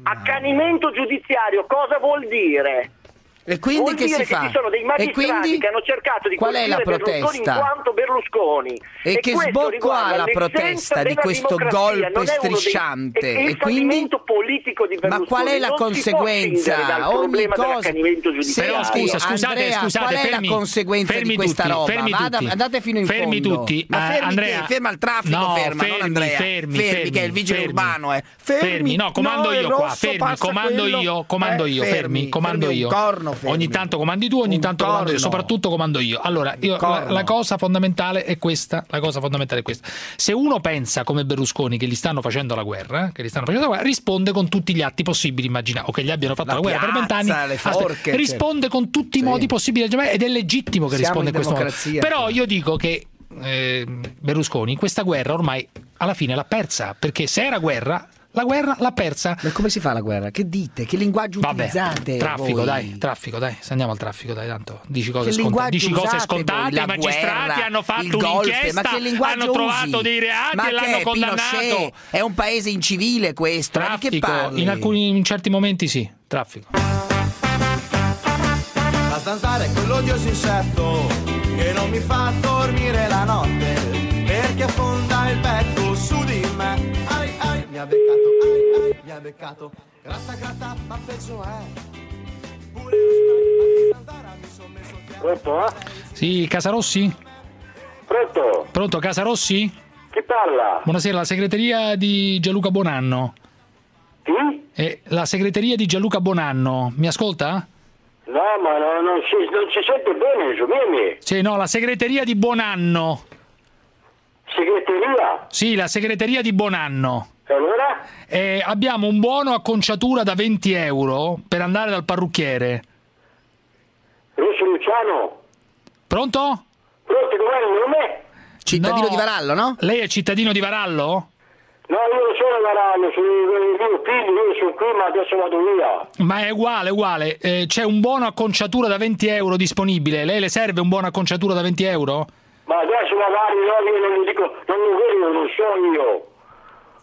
Accanimento giudiziario cosa vuol dire? E quindi Vuol che dire si fa? ci sono dei E magistrati quindi? che hanno cercato di Qual è la colpire Berlusconi protesta? in quanto Berlusconi. E che questo sbocco ha la protesta di questo golpe non dei- strisciante? è il E quindi? politico di Ma Berlusconi. qual è la non conseguenza? Ogni cosa. Però scusa, scusate, Andrea, scusate, qual è fermi, la conseguenza fermi di questa tutti, roba? fermi Vada- tutti. andate fino in fermi fondo. tutti. Ma Eh, fermi Andrea, ferma il traffico, no, ferma, non fermi, Andrea. Fermi, Fermi, che è il vigile fermi. urbano, eh. Fermi. no, comando io qua, rosso fermi, comando quello. io, comando Eh, io, fermi, comando io. corno, fermi. Ogni tanto comandi tu, ogni Un tanto comando io, soprattutto comando io. Allora, io, la, la cosa fondamentale è questa, la cosa fondamentale è questa. Se uno pensa come Berlusconi che gli stanno facendo la guerra, che gli stanno facendo la guerra, risponde con tutti gli atti possibili immaginare o che gli abbiano fatto la, La guerra per piazza, vent'anni. le Aspetta, forche, risponde con tutti i modi possibili ed è legittimo che Siamo risponda in in questo modo. Però io dico che eh, Berlusconi questa guerra ormai alla fine l'ha persa, perché se era guerra, la guerra l'ha persa. Ma come si fa la guerra? Che dite? Che linguaggio Vabbè, utilizzate? traffico, voi? dai, traffico, dai, se andiamo al traffico, dai, tanto dici cose, scontate, dici cose scontate, voi? La i magistrati guerra, hanno il fatto golpe, un'inchiesta, ma che linguaggio hanno trovato usi? dei reati Ma e l'hanno che, condannato. Pinochet? È un paese incivile questo, Traffico, parli? in alcuni in certi momenti sì, traffico. La zanzara è quell'odioso insetto che non mi fa dormire la notte perché affonda il becco mi ha beccato, ai ai, mi ha beccato. Gratta gratta, ma peggio è. Pure lo spray zanzara mi son messo Pronto? Sì, Casarossi? Pronto? Pronto, Casarossi? Chi parla? Buonasera, la segreteria di Gianluca Bonanno. Chi? Eh, la segreteria di Gianluca Bonanno, mi ascolta? No, ma no- non, si, non si sente bene, Giuliani. Sì, no, la segreteria di Bonanno. Segreteria? Sì, la segreteria di Bonanno. E allora? Eh, abbiamo un buono acconciatura da 20 euro per andare dal parrucchiere. Russo Luciano? Pronto? Pronto, com'è il nome? Cittadino No. di Varallo, no? Lei è cittadino di Varallo? No, io non sono Varano, sono il mio figlio, io sono qui, ma adesso vado via. Ma è uguale, uguale. Eh, c'è un buono acconciatura da 20 euro disponibile. Lei le serve un buono acconciatura da 20 euro? Ma adesso magari no, io non gli dico, non lo vedo, non so io.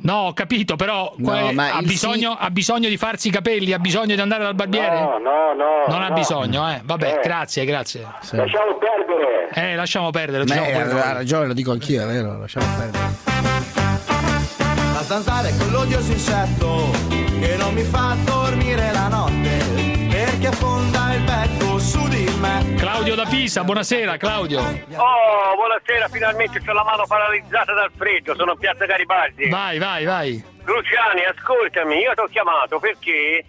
No, ho capito, però No, ma ha, bisogno, ha bisogno di farsi i capelli, ha bisogno di andare dal barbiere? No, no, no. Non ha no. bisogno, eh. Vabbè, Eh. grazie, grazie. Lasciamo perdere. Eh, lasciamo perdere. Ma diciamo eh, pure ha ragione, lo dico anch'io, è vero, lasciamo perdere. La zanzara è quell'odioso insetto che non mi fa dormire la notte perché affonda il becco su di me. Claudio da Pisa, buonasera Claudio. Oh, buonasera, finalmente ho la mano paralizzata dal freddo, sono in piazza Garibaldi. Vai, vai, vai. Luciani, ascoltami, io ti ho chiamato perché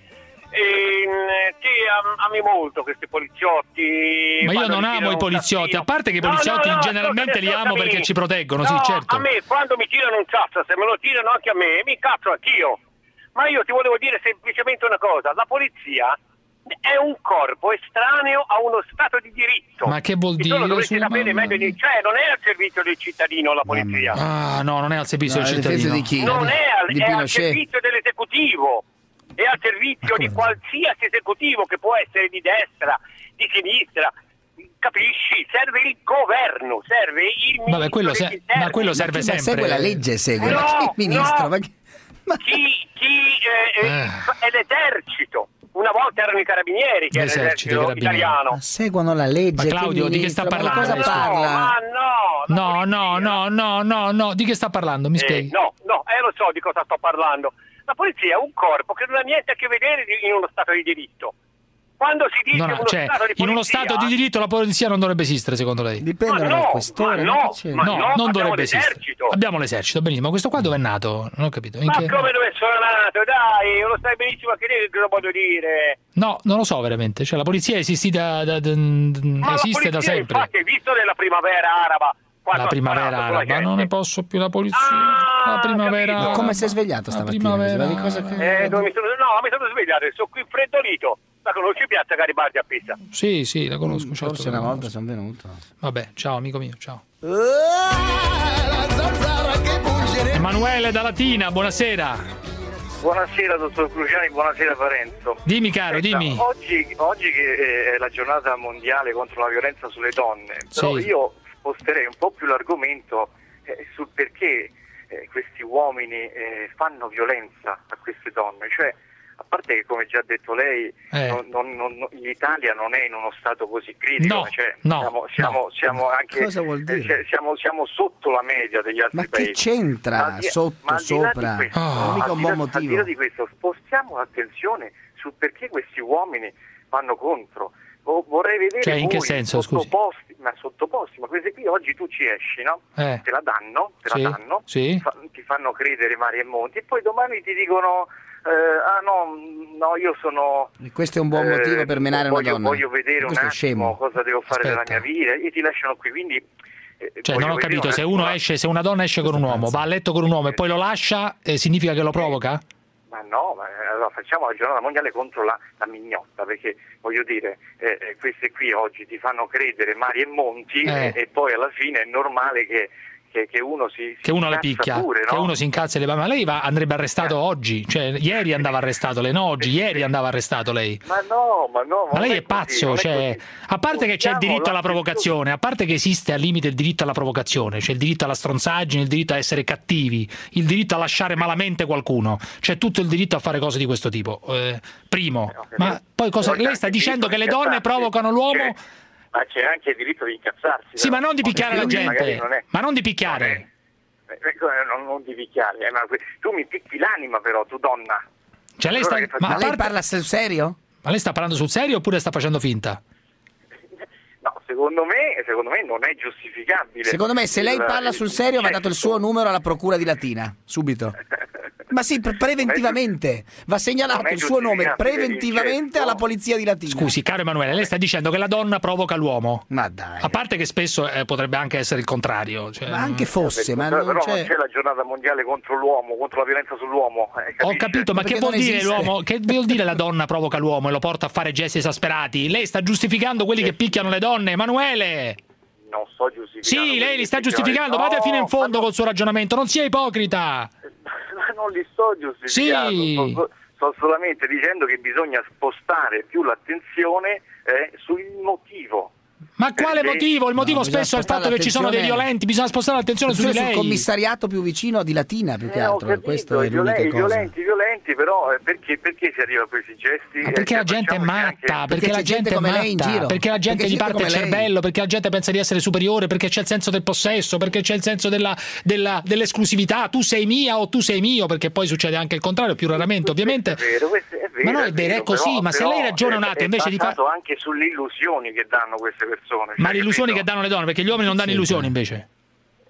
te am- ami molto questi poliziotti. Ma io non amo i poliziotti, a parte che i No, poliziotti no, no, generalmente li amo perché ci proteggono, no, sì, certo. A me quando mi tirano un sasso, se me lo tirano anche a me, mi cazzo anch'io. Ma io ti volevo dire semplicemente una cosa, la polizia è un corpo estraneo a uno stato di diritto. Ma che vuol dire? dovresti Su- sapere mamma meglio di... Cioè, non è al servizio del cittadino la polizia. Ah, no, non è al servizio No, del cittadino. di chi? Non è al, Di è al servizio dell'esecutivo, è al servizio di qualsiasi esecutivo che può essere di destra, di sinistra. Capisci? Serve il governo, serve il ministro Vabbè, quello se- ma quello serve Ma sempre. segue la legge, segue. No, ma che ministro? no. Ma che- Chi, chi eh, eh, Eh. è l'esercito? Una volta erano i carabinieri che era L'esercito, italiano. Seguono la legge. Ma Claudio, di che sta parlando? Ma parla? ma no, No, no, no, no, no, no, di che sta parlando? Mi Eh, spieghi? no, no, eh, lo so di cosa sto parlando. La polizia è un corpo che non ha niente a che vedere in uno Stato di diritto. Quando si dice Non ha- uno cioè, Stato di polizia... in uno stato di diritto la polizia non dovrebbe esistere, secondo lei? Dipende Ma dal no, questore. ma ma no, che c'è? ma no, no, non dovrebbe esistere. Abbiamo l'esercito, benissimo. Ma questo qua dove è nato? Non ho capito. In Ma che- come dove sono nato? Dai, lo sai benissimo che te cosa voglio dire. No, non lo so veramente. Cioè, la polizia è esistita da, da- Ma la esiste da polizia, sempre. Infatti, hai visto della primavera araba? La primavera araba, non ne posso più la polizia. Ah, la primavera capito. araba. Come si è svegliato La stamattina? primavera cosa che- Eh, dove mi sono... No, mi sono svegliato, sono qui freddolito. La conosci Piazza Garibaldi a Pisa? Sì, sì, la conosco. certo Forse una volta sono venuto. Vabbè, ciao amico mio, ciao. Emanuele da Latina, buonasera. Buonasera dottor Cruciani, buonasera Parenzo. Dimmi caro, Senta, dimmi. Oggi, oggi che eh, è la giornata mondiale contro la violenza sulle donne, però Sì. io sposterei un po' più l'argomento eh, sul perché eh, questi uomini eh, fanno violenza a queste donne, cioè a parte che come già detto lei, Eh. non- non- non- l'Italia non è in uno stato così critico, No, cioè, no, siamo, siamo- no. siamo anche Cosa vuol dire? eh, cioè, siamo, siamo sotto la media degli altri Ma che paesi. c'entra Ma di- sotto, ma di là di sopra? questo, Non è mica al un di buon là- Al di motivo. là di questo, spostiamo l'attenzione su perché questi uomini vanno contro. Vo- Vorrei vedere Cioè, in che senso, scusi? sottoposti, ma sottoposti, ma queste qui oggi tu ci esci, no? Eh. Te la danno, te Sì, la danno, sì. fa- ti fanno credere mari e monti e poi domani ti dicono eh, ah no, no, io sono E Questo è un buon eh, motivo per menare una voglio, donna. voglio vedere un Questo è attimo scemo. cosa devo fare Aspetta. della mia vita e ti lasciano qui, quindi eh, Cioè, non ho capito, un se uno esce, se una donna esce con un uomo, va a letto con un uomo e poi lo lascia, eh, significa che lo provoca? Ma no, ma eh, allora facciamo la giornata mondiale contro la, la mignotta, perché voglio dire, eh, eh, queste qui oggi ti fanno credere mari e monti Eh. e, e poi alla fine è normale che, che- che uno si, si Che uno le incazza picchia, pure, che no? uno si incazza e le va. Ma lei va- andrebbe arrestato oggi, cioè ieri andava arrestato lei, no oggi, ieri andava arrestato lei. Ma no, ma no, Ma non lei è pazzo, cioè, così. a parte che c'è il diritto alla provocazione, a parte che esiste al limite il diritto alla provocazione, c'è il diritto alla stronzaggine, il diritto a essere cattivi, il diritto a lasciare malamente qualcuno, c'è tutto il diritto a fare cose di questo tipo. Eh, primo, ma poi cosa, lei sta dicendo che le donne provocano l'uomo? Ma c'è anche il diritto di incazzarsi. Sì, ma non di picchiare la gente, non è- ma non di picchiare. Eh, ecco, eh, non, non di picchiare, eh, ma tu mi picchi l'anima però, tu donna. Cioè lei Allora sta, facciamo? ma a lei parte- parla sul serio? ma lei sta parlando sul serio oppure sta facendo finta? No, secondo me, secondo me non è giustificabile. Secondo me, se lei parla sul serio, va dato il suo numero alla procura di Latina, subito. Ma sì, pre- preventivamente. Va segnalato il suo nome preventivamente alla polizia di Latina. Scusi, caro Emanuele, lei sta dicendo che la donna provoca l'uomo? Ma dai. A parte che spesso eh, potrebbe anche essere il contrario. cioè, Ma anche fosse, ma però non non c'è... c'è la giornata mondiale contro l'uomo, contro la violenza sull'uomo. eh, Ho capito, ma Perché che vuol dire l'uomo? Che vuol dire la donna provoca l'uomo e lo porta a fare gesti esasperati? Lei sta giustificando quelli che picchiano le donne, Emanuele! Non sto giustificando. Sì, lei li sta giustificando, No, vada fino in fondo col suo ragionamento, non sia ipocrita! Ma non li sto giustificando. Sì. Sto, sto solamente dicendo che bisogna spostare più l'attenzione eh, sul motivo. Ma quale Perché- motivo? Il motivo No, spesso è il fatto che ci sono dei violenti, bisogna spostare l'attenzione su di sul lei. commissariato più vicino di Latina, più che Eh, altro. capito, Questo è l'unica i cosa. violenti, violenti, però eh, perché, perché si arriva a questi gesti? Ma Eh, perché cioè, la gente è matta, anche- perché, la gente è come lei in matta, giro. perché la gente Perché gli gente parte il cervello, perché la gente pensa di essere superiore, perché c'è il senso del possesso, perché c'è il senso della- della- dell'esclusività, tu sei mia o tu sei mio, perché poi succede anche il contrario, più raramente ovviamente. È vero, questo è vero, Ma no, è vero, è così, però- ma se lei ragiona un è- attimo invece di fare... anche sulle illusioni che danno queste persone. Ma cioè, le illusioni capito? che danno le donne, perché gli uomini non danno illusioni invece.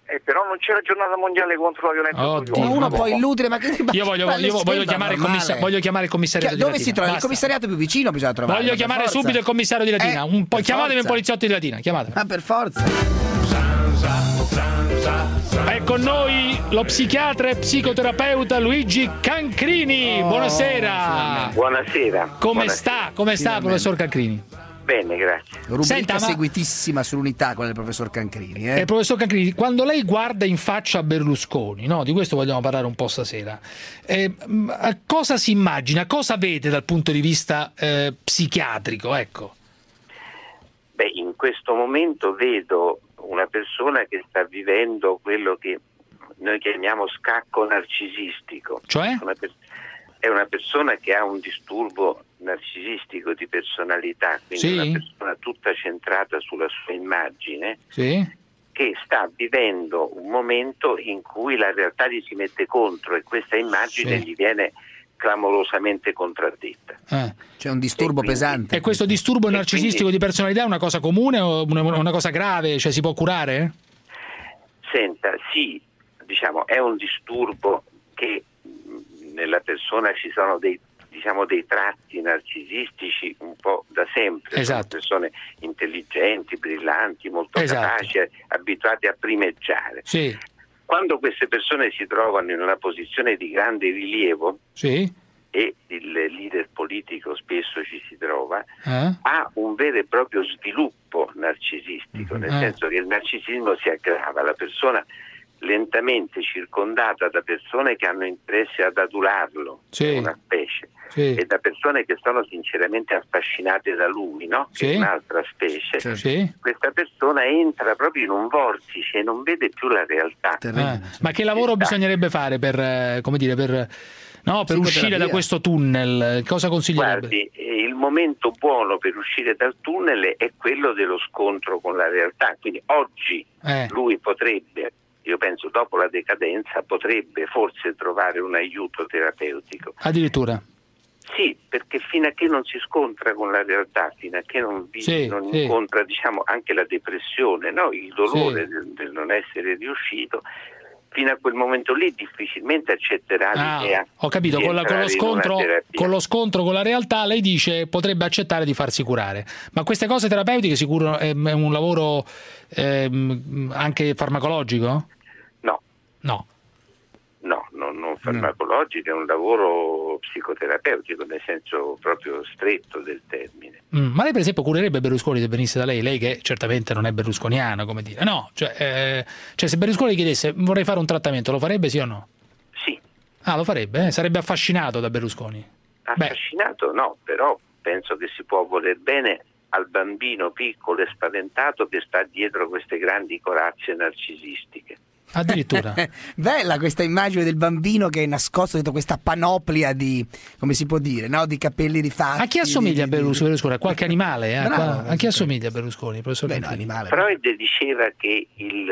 Eh, però non c'è la giornata mondiale contro la violenza sugli uomini. Uno può illudere, ma che Io voglio, io voglio chiamare il normale? commissa- voglio chiamare il commissario Chi- di Dove si trova? Il Basta. commissariato più vicino bisogna trovare. Voglio chiamare subito il commissario di Latina. Eh, un po', chiamatemi un forza. poliziotto di Latina. Chiamatemi. Ma per forza. È con noi lo psichiatra e psicoterapeuta Luigi Cancrini. Buonasera. Buonasera. Come Buonasera. sta? Come sta, Finalmente. professor Cancrini? Bene, grazie. Rubrica Senta, ma- seguitissima sull'unità, quella del professor Cancrini. Eh? Eh, professor Cancrini, quando lei guarda in faccia Berlusconi, no? di questo vogliamo parlare un po' stasera, eh, cosa si immagina, cosa vede dal punto di vista eh, psichiatrico? Ecco. Beh, in questo momento vedo una persona che sta vivendo quello che noi chiamiamo scacco narcisistico. Cioè? Una per- è una persona che ha un disturbo narcisistico di personalità, quindi Sì. una persona tutta centrata sulla sua immagine, Sì? che sta vivendo un momento in cui la realtà gli si mette contro e questa immagine Sì. gli viene clamorosamente contraddetta. Eh. C'è un disturbo pesante. E questo disturbo E narcisistico quindi- di personalità è una cosa comune o una, una cosa grave? Cioè si può curare? Senta, sì, diciamo, è un disturbo che mh, nella persona ci sono dei, diciamo, dei tratti narcisistici un po' da sempre. Esatto. Sono persone intelligenti, brillanti, molto Esatto. capaci, abituate a primeggiare. Sì, Quando queste persone si trovano in una posizione di grande rilievo, sì. e il leader politico spesso ci si trova, Eh? ha un vero e proprio sviluppo narcisistico, nel Eh. senso che il narcisismo si aggrava, la persona lentamente circondata da persone che hanno interesse ad adularlo, Sì. una specie. E da persone che sono sinceramente affascinate da lui, no? che Sì. è un'altra specie, Sì. questa persona entra proprio in un vortice e non vede più la realtà. Eh, ma che lavoro bisognerebbe fare per, eh, come dire, per, no, per uscire da questo tunnel? Cosa consiglierebbe? Guardi, eh, il momento buono per uscire dal tunnel è quello dello scontro con la realtà, quindi oggi Eh. lui potrebbe, io penso dopo la decadenza, potrebbe forse trovare un aiuto terapeutico. Addirittura. Sì, perché fino a che non si scontra con la realtà, fino a che non, vi- Sì, non sì. incontra diciamo, anche la depressione, no? il dolore Sì. del, del non essere riuscito, fino a quel momento lì difficilmente accetterà Ah, l'idea. ho capito, con, la- con lo scontro, con lo scontro con la realtà lei dice potrebbe accettare di farsi curare. Ma queste cose terapeutiche sicuro è, è un lavoro ehm, anche farmacologico? No. No. Farmacologico, è un lavoro psicoterapeutico nel senso proprio stretto del termine. Mm, ma lei per esempio curerebbe Berlusconi se venisse da lei? Lei che certamente non è berlusconiano, come dire. No, cioè, eh, cioè se Berlusconi chiedesse vorrei fare un trattamento, lo farebbe sì o no? Sì. Ah, lo farebbe? eh? Sarebbe affascinato da Berlusconi? Affascinato no, però penso che si può voler bene al bambino piccolo e spaventato che sta dietro queste grandi corazze narcisistiche. Addirittura. Bella questa immagine del bambino che è nascosto dietro questa panoplia di, come si può dire, no? di capelli rifatti. A chi assomiglia a Berlus- Berlusconi? A qualche animale? eh? A Bravo, a chi assomiglia Berlusconi? professor Campini? Freud diceva che il,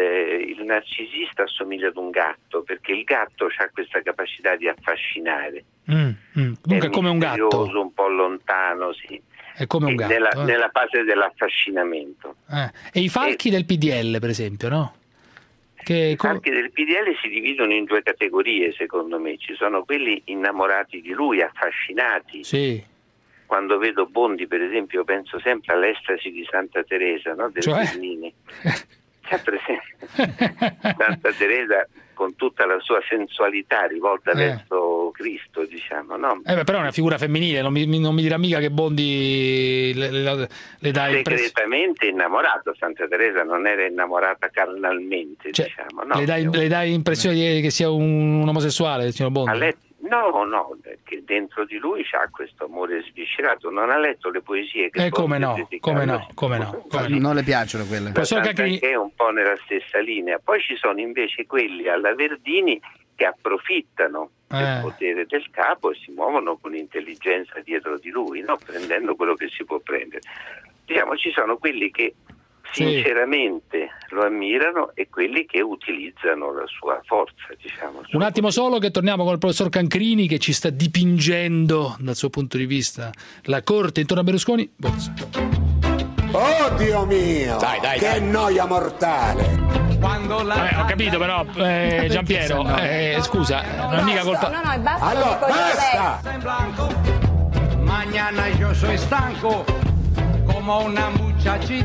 il narcisista assomiglia ad un gatto perché il gatto ha questa capacità di affascinare. Mm, mm. Dunque è come un gatto. un po' lontano, sì. È come un E gatto. Nella, eh. nella fase dell'affascinamento. Eh. E i falchi del PDL, per esempio, no? Che I falchi del PDL si dividono in due categorie, secondo me. Ci sono quelli innamorati di lui, affascinati. Sì. Quando vedo Bondi, per esempio, penso sempre all'estasi di Santa Teresa, no? del Cioè? Santa Teresa con tutta la sua sensualità rivolta Eh. verso Cristo, diciamo, no? Eh beh, però è una figura femminile, non mi, non mi dirà mica che Bondi le, le- le dà il segretamente innamorato. Santa Teresa non era innamorata carnalmente, diciamo, no? le, dai l'impressione di- che sia un, un omosessuale, il signor Bondi? Ha letto- No, no, che dentro di lui c'ha questo amore sviscerato. Non ha letto le poesie che Eh, come no, come no, come no. come no. Non le piacciono quelle. Professor Cacchini- che è un po' nella stessa linea. Poi ci sono invece quelli alla Verdini che approfittano del Eh. potere del capo e si muovono con intelligenza dietro di lui, no? prendendo quello che si può prendere. Diciamo, ci sono quelli che Sì. sinceramente lo ammirano e quelli che utilizzano la sua forza, diciamo. Un attimo solo che torniamo con il professor Cancrini che ci sta dipingendo dal suo punto di vista la corte intorno a Berlusconi. Borsa. Oh Dio mio! Dai, dai, che dai. noia mortale! Vabbè, ho capito però, eh, Giampiero, eh, scusa, non è mica colpa... No, no, basta. Allora, basta! Mañana yo soy muchachita.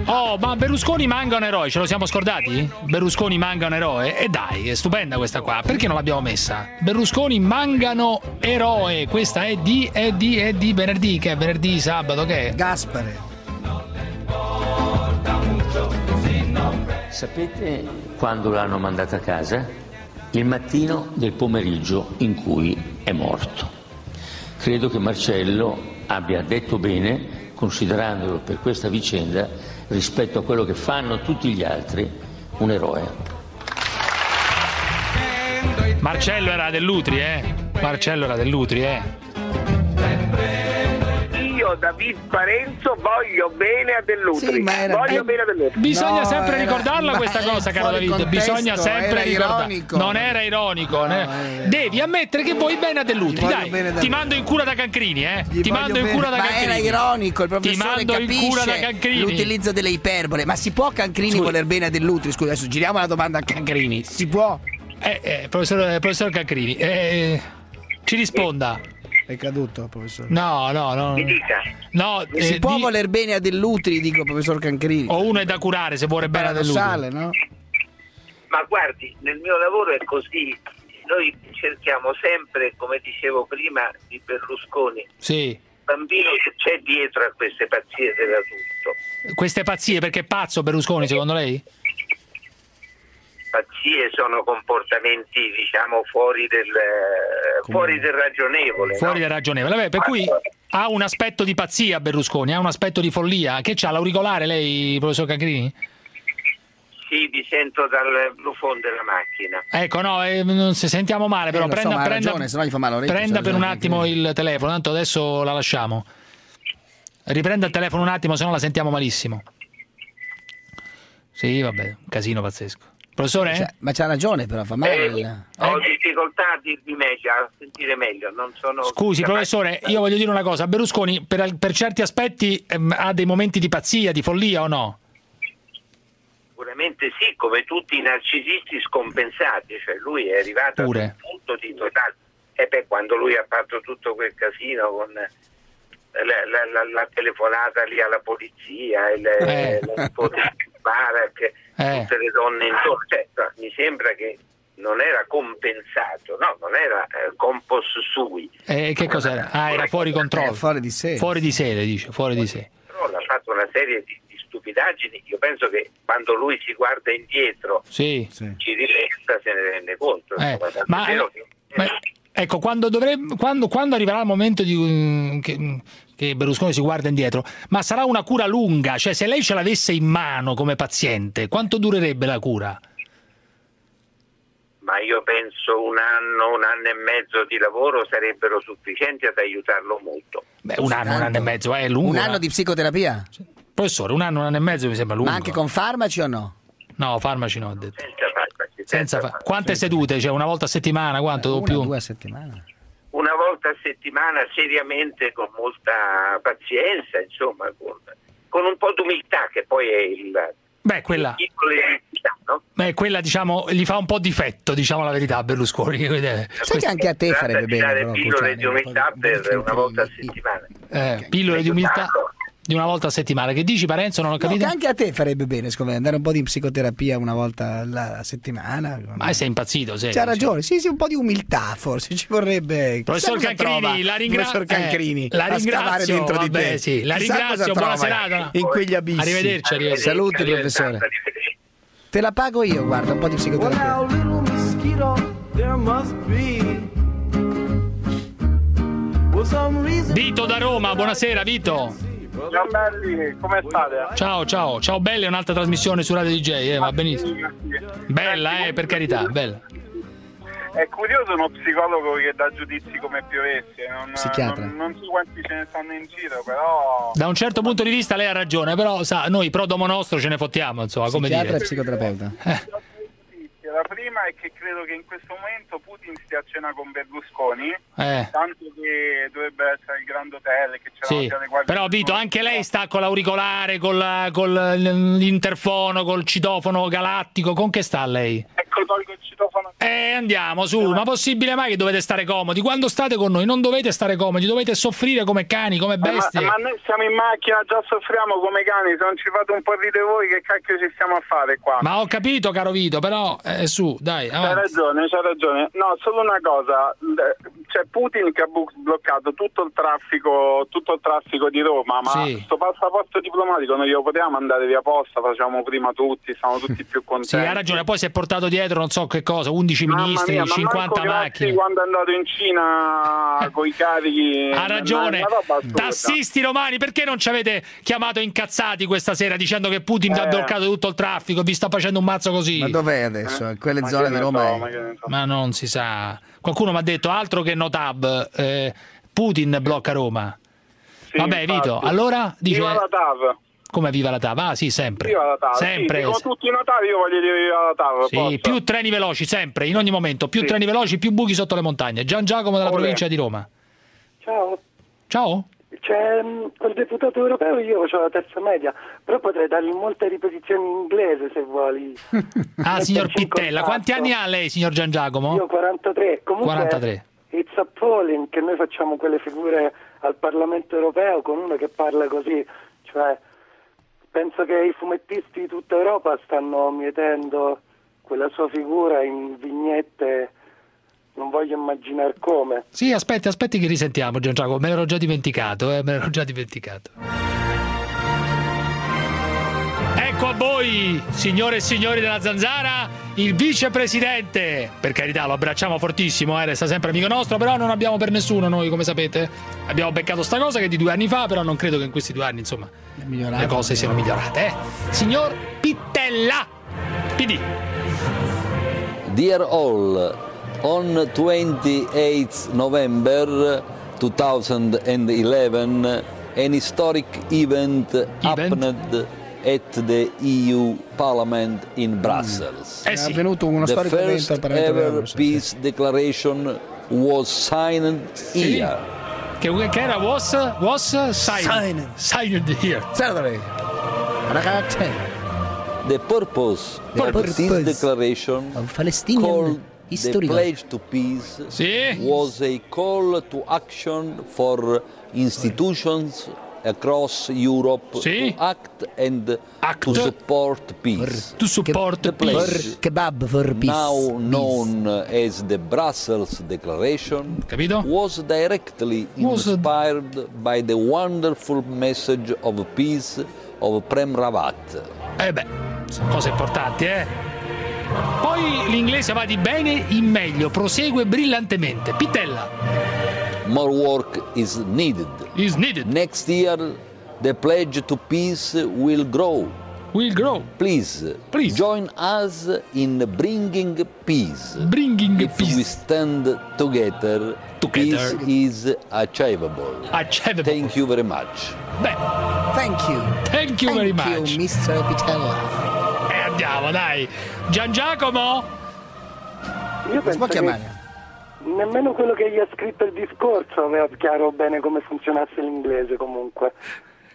Oh, ma Berlusconi manga un eroe, ce lo siamo scordati? Berlusconi manga un eroe? E dai, è stupenda questa qua, perché non l'abbiamo messa? Berlusconi mangano eroe, questa è di, è di, è di venerdì, che è venerdì, sabato, che è? Gaspare. Sapete quando l'hanno mandata a casa? Il mattino del pomeriggio in cui è morto. Credo che Marcello abbia detto bene, considerandolo per questa vicenda, rispetto a quello che fanno tutti gli altri, un eroe. Marcello era dell'Utri, eh? Marcello era dell'Utri, eh? Io, David Parenzo, voglio bene a Dell'Utri. voglio Eh, bene a Dell'Utri. Bisogna No, sempre era- ricordarla ma questa cosa, caro David. contesto, Bisogna sempre era ironico. Non era ironico. né? Devi ammettere che vuoi bene a Dell'Utri. Dai, da ti mando in cura da Cancrini, eh? Gli Ti mando in cura da ma Cancrini. era ironico, il Ti professore mando in cura da capisce Cancrini. l'utilizzo delle iperbole. Ma si può Cancrini voler bene a Dell'Utri? Scusa, adesso giriamo la domanda a Cancrini. Si può? Eh, eh, professor, professor Cancrini, eh, ci risponda. È caduto, professore. No, no, no. Mi dica. No, si eh, può di- voler bene a Dell'Utri, dico professor Cancrini. O uno è da curare se vuole bene a Dell'Utri. No? Ma guardi, nel mio lavoro è così. Noi cerchiamo sempre, come dicevo prima, di Berlusconi. Sì. Il bambino che c'è dietro a queste pazzie dell'adulto. Queste pazzie, perché è pazzo Berlusconi, secondo lei? Pazzie sono comportamenti diciamo fuori del, eh, fuori del ragionevole. Fuori no? del ragionevole. Vabbè, per cui ha un aspetto di pazzia Berlusconi, ha un aspetto di follia. Che c'ha l'auricolare lei, professor Cancrini? Sì, vi sento dal plafond della macchina. Ecco, no, eh, non se sentiamo male, però Eh, lo so, prenda, ma ha prenda- ragione, sennò gli fa male all'orecchio, prenda per un attimo il telefono, tanto adesso la lasciamo. Riprenda il telefono un attimo, se no la sentiamo malissimo. Sì, vabbè, un casino pazzesco. Professore? Cioè, ma c'ha ragione, però fa male. Eh, il- Ho difficoltà a dirvi meglio, a sentire meglio. Non sono Scusi, professore, io voglio dire una cosa. Berlusconi, per, per certi aspetti, ehm, ha dei momenti di pazzia, di follia o no? Sicuramente sì, come tutti i narcisisti scompensati, cioè lui è arrivato Pure. a un punto di totale. E beh, quando lui ha fatto tutto quel casino con la, la- la- la telefonata lì alla polizia, il, Eh. la di Barak, Eh. tutte le donne intorno, cioè, mi sembra che non era compensato, no, non era eh, compos sui, Eh, che cos'era? Ah, era fuori controllo. Eh, fuori di sé. Fuori di sé, le dice, fuori di sé. però ha fatto una serie di, di stupidaggini. Io penso che quando lui si guarda indietro Sì. ci rifletta se ne rende conto. Eh, ma- vero che- Ma- ecco, quando, dovrebbe, quando, quando arriverà il momento di, mm, che, che Berlusconi si guarda indietro, ma sarà una cura lunga? Cioè, se lei ce l'avesse in mano come paziente, quanto durerebbe la cura? ma io penso un anno, un anno e mezzo di lavoro sarebbero sufficienti ad aiutarlo molto. Beh, un anno, un anno e mezzo, eh, è lungo. Un anno ma- di psicoterapia? Professore, un anno, un anno e mezzo mi sembra lungo. Ma anche con farmaci o no? No, farmaci no, ho detto. Senza farmaci, Senza fa- Quante sedute? Cioè, una volta a settimana? Quanto? Una, più? due a settimana. Una volta a settimana, seriamente, con molta pazienza, insomma, con, con un po' d'umiltà, che poi è il Beh, quella, il no? beh, quella diciamo, gli fa un po' difetto, diciamo la verità, a Berlusconi. Sai che anche a te farebbe bene, però, pillole di umiltà per una volta a settimana. Eh, pillole di umiltà di una volta a settimana. Che dici, Parenzo? Non ho No, capito. che anche a te farebbe bene, secondo me, andare un po' di psicoterapia una volta alla settimana. Ma sei impazzito, sei. C'ha ragione, sì, sì, un po' di umiltà forse ci vorrebbe. Professor Cancrini, la ringra- Professor Cancrini, eh, la ringrazio, dentro di vabbè, te. sì, la Chissà ringrazio, buona serata. In quegli abissi. Arrivederci, arrivederci. Saluti, professore. Te la pago io, guarda, un po' di Well, psicoterapia. little mosquito, there must be. Well, some reason. Vito da Roma, buonasera Vito. Ciao belli, come state? Ciao, ciao, ciao Belli, è un'altra trasmissione su Radio DJ, eh, va benissimo. Bella, eh, per carità, bella. È curioso uno psicologo che dà giudizi come piovessi. Non, Psichiatra. non, non so quanti ce ne stanno in giro, però. Da un certo punto di vista lei ha ragione, però sa, noi pro domo nostro ce ne fottiamo, insomma, come Psichiatra dire. e psicoterapeuta. La prima è che credo che in questo momento Putin stia a cena con Berlusconi, Eh. tanto che dovrebbe essere il Grand Hotel, che c'erano Sì, già le guardie. però Vito, anche lei sta con l'auricolare, con, la- con l'interfono, col citofono galattico, con che sta lei? Ecco, tolgo il citofono. Eh, andiamo su, ma possibile mai che dovete stare comodi? Quando state con noi non dovete stare comodi, dovete soffrire come cani, come Eh, ma, bestie. ma noi siamo in macchina, già soffriamo come cani, se non ci fate un po' ridere voi, che cacchio ci stiamo a fare qua? Ma ho capito, caro Vito, però eh, su, dai, C'hai avanti. ragione, c'hai ragione. No, solo una cosa, c'è Putin che ha bloccato tutto il traffico, tutto il traffico di Roma, ma Sì. sto passaporto diplomatico non glielo poteva mandare via posta, facciamo prima tutti, siamo tutti più Sì, contenti. ha ragione, poi si è portato dietro non so che cosa, 11 Mamma ministri, mia, ma 50 Marco Grazzi macchine. quando è andato in Cina con i carichi Ha ragione, tassisti romani, perché non ci avete chiamato incazzati questa sera dicendo che Putin vi ha Eh. bloccato tutto il traffico e vi sta facendo un mazzo così? Ma dov'è adesso? In quelle Ma zone di Roma so, è- so. Ma non si sa. Qualcuno mi ha detto altro che Notab, eh, Putin blocca Roma. Sì, Vabbè, infatti. Vito, allora dice Viva la TAV! come viva la TAV? Ah, sì, sempre. Viva la TAV! Sempre. Sì, come tutti i notari io voglio dire viva la TAV, Sì, posso? più treni veloci, sempre, in ogni momento, più Sì. treni veloci, più buchi sotto le montagne. Gian Giacomo della Olè. provincia di Roma. Ciao, Ciao. C'è mm, quel deputato europeo, io ho la terza media, però potrei dargli molte ripetizioni in inglese se vuoi. Ah, signor Pittella, quanti anni ha lei, signor Gian Giacomo? Io 43, comunque 43. it's appalling che noi facciamo quelle figure al Parlamento europeo con uno che parla così, cioè penso che i fumettisti di tutta Europa stanno mietendo quella sua figura in vignette, non voglio immaginare come. Sì, aspetti, aspetti che risentiamo, Gian Giacomo, me l'ero già dimenticato, eh, me l'ero già dimenticato. Ecco a voi, signore e signori della Zanzara, il vicepresidente. Per carità, lo abbracciamo fortissimo, eh, resta sempre amico nostro, però non abbiamo per nessuno noi, come sapete. Abbiamo beccato sta cosa che è di due anni fa, però non credo che in questi due anni, insomma, le cose siano migliorate. Eh. Signor Pittella, PD. Dear all, on 28th November 2011, an historic event, happened at the EU Parliament in Brussels. Eh sì. È avvenuto uno the storico evento first al Parlamento ever europeo, peace declaration was signed here. Che, che era was, was signed. Signed. Signed here. Saturday. Ragazzi. The purpose The of this purpose declaration Palestinian called the pledge to peace was a call to action for institutions across Europe to act and to support peace. To support the peace. pledge, kebab for peace. now known as the Brussels Declaration, was directly inspired by the wonderful message of peace of Prem Rawat. Eh beh, sono cose importanti, eh. Poi l'inglese va di bene in meglio, prosegue brillantemente. Pittella. More work is needed. Is needed. Next year, the pledge to peace will grow. Will grow. Please, Please. join us in bringing peace. Bringing if we stand together, peace is achievable. Achievable. Thank you very much. Beh, Thank you. Thank you very Thank much. you, Mr. Pitella. Andiamo, dai. Gian Giacomo? Io penso che chiamare? nemmeno quello che gli ha scritto il discorso aveva chiaro bene come funzionasse l'inglese comunque.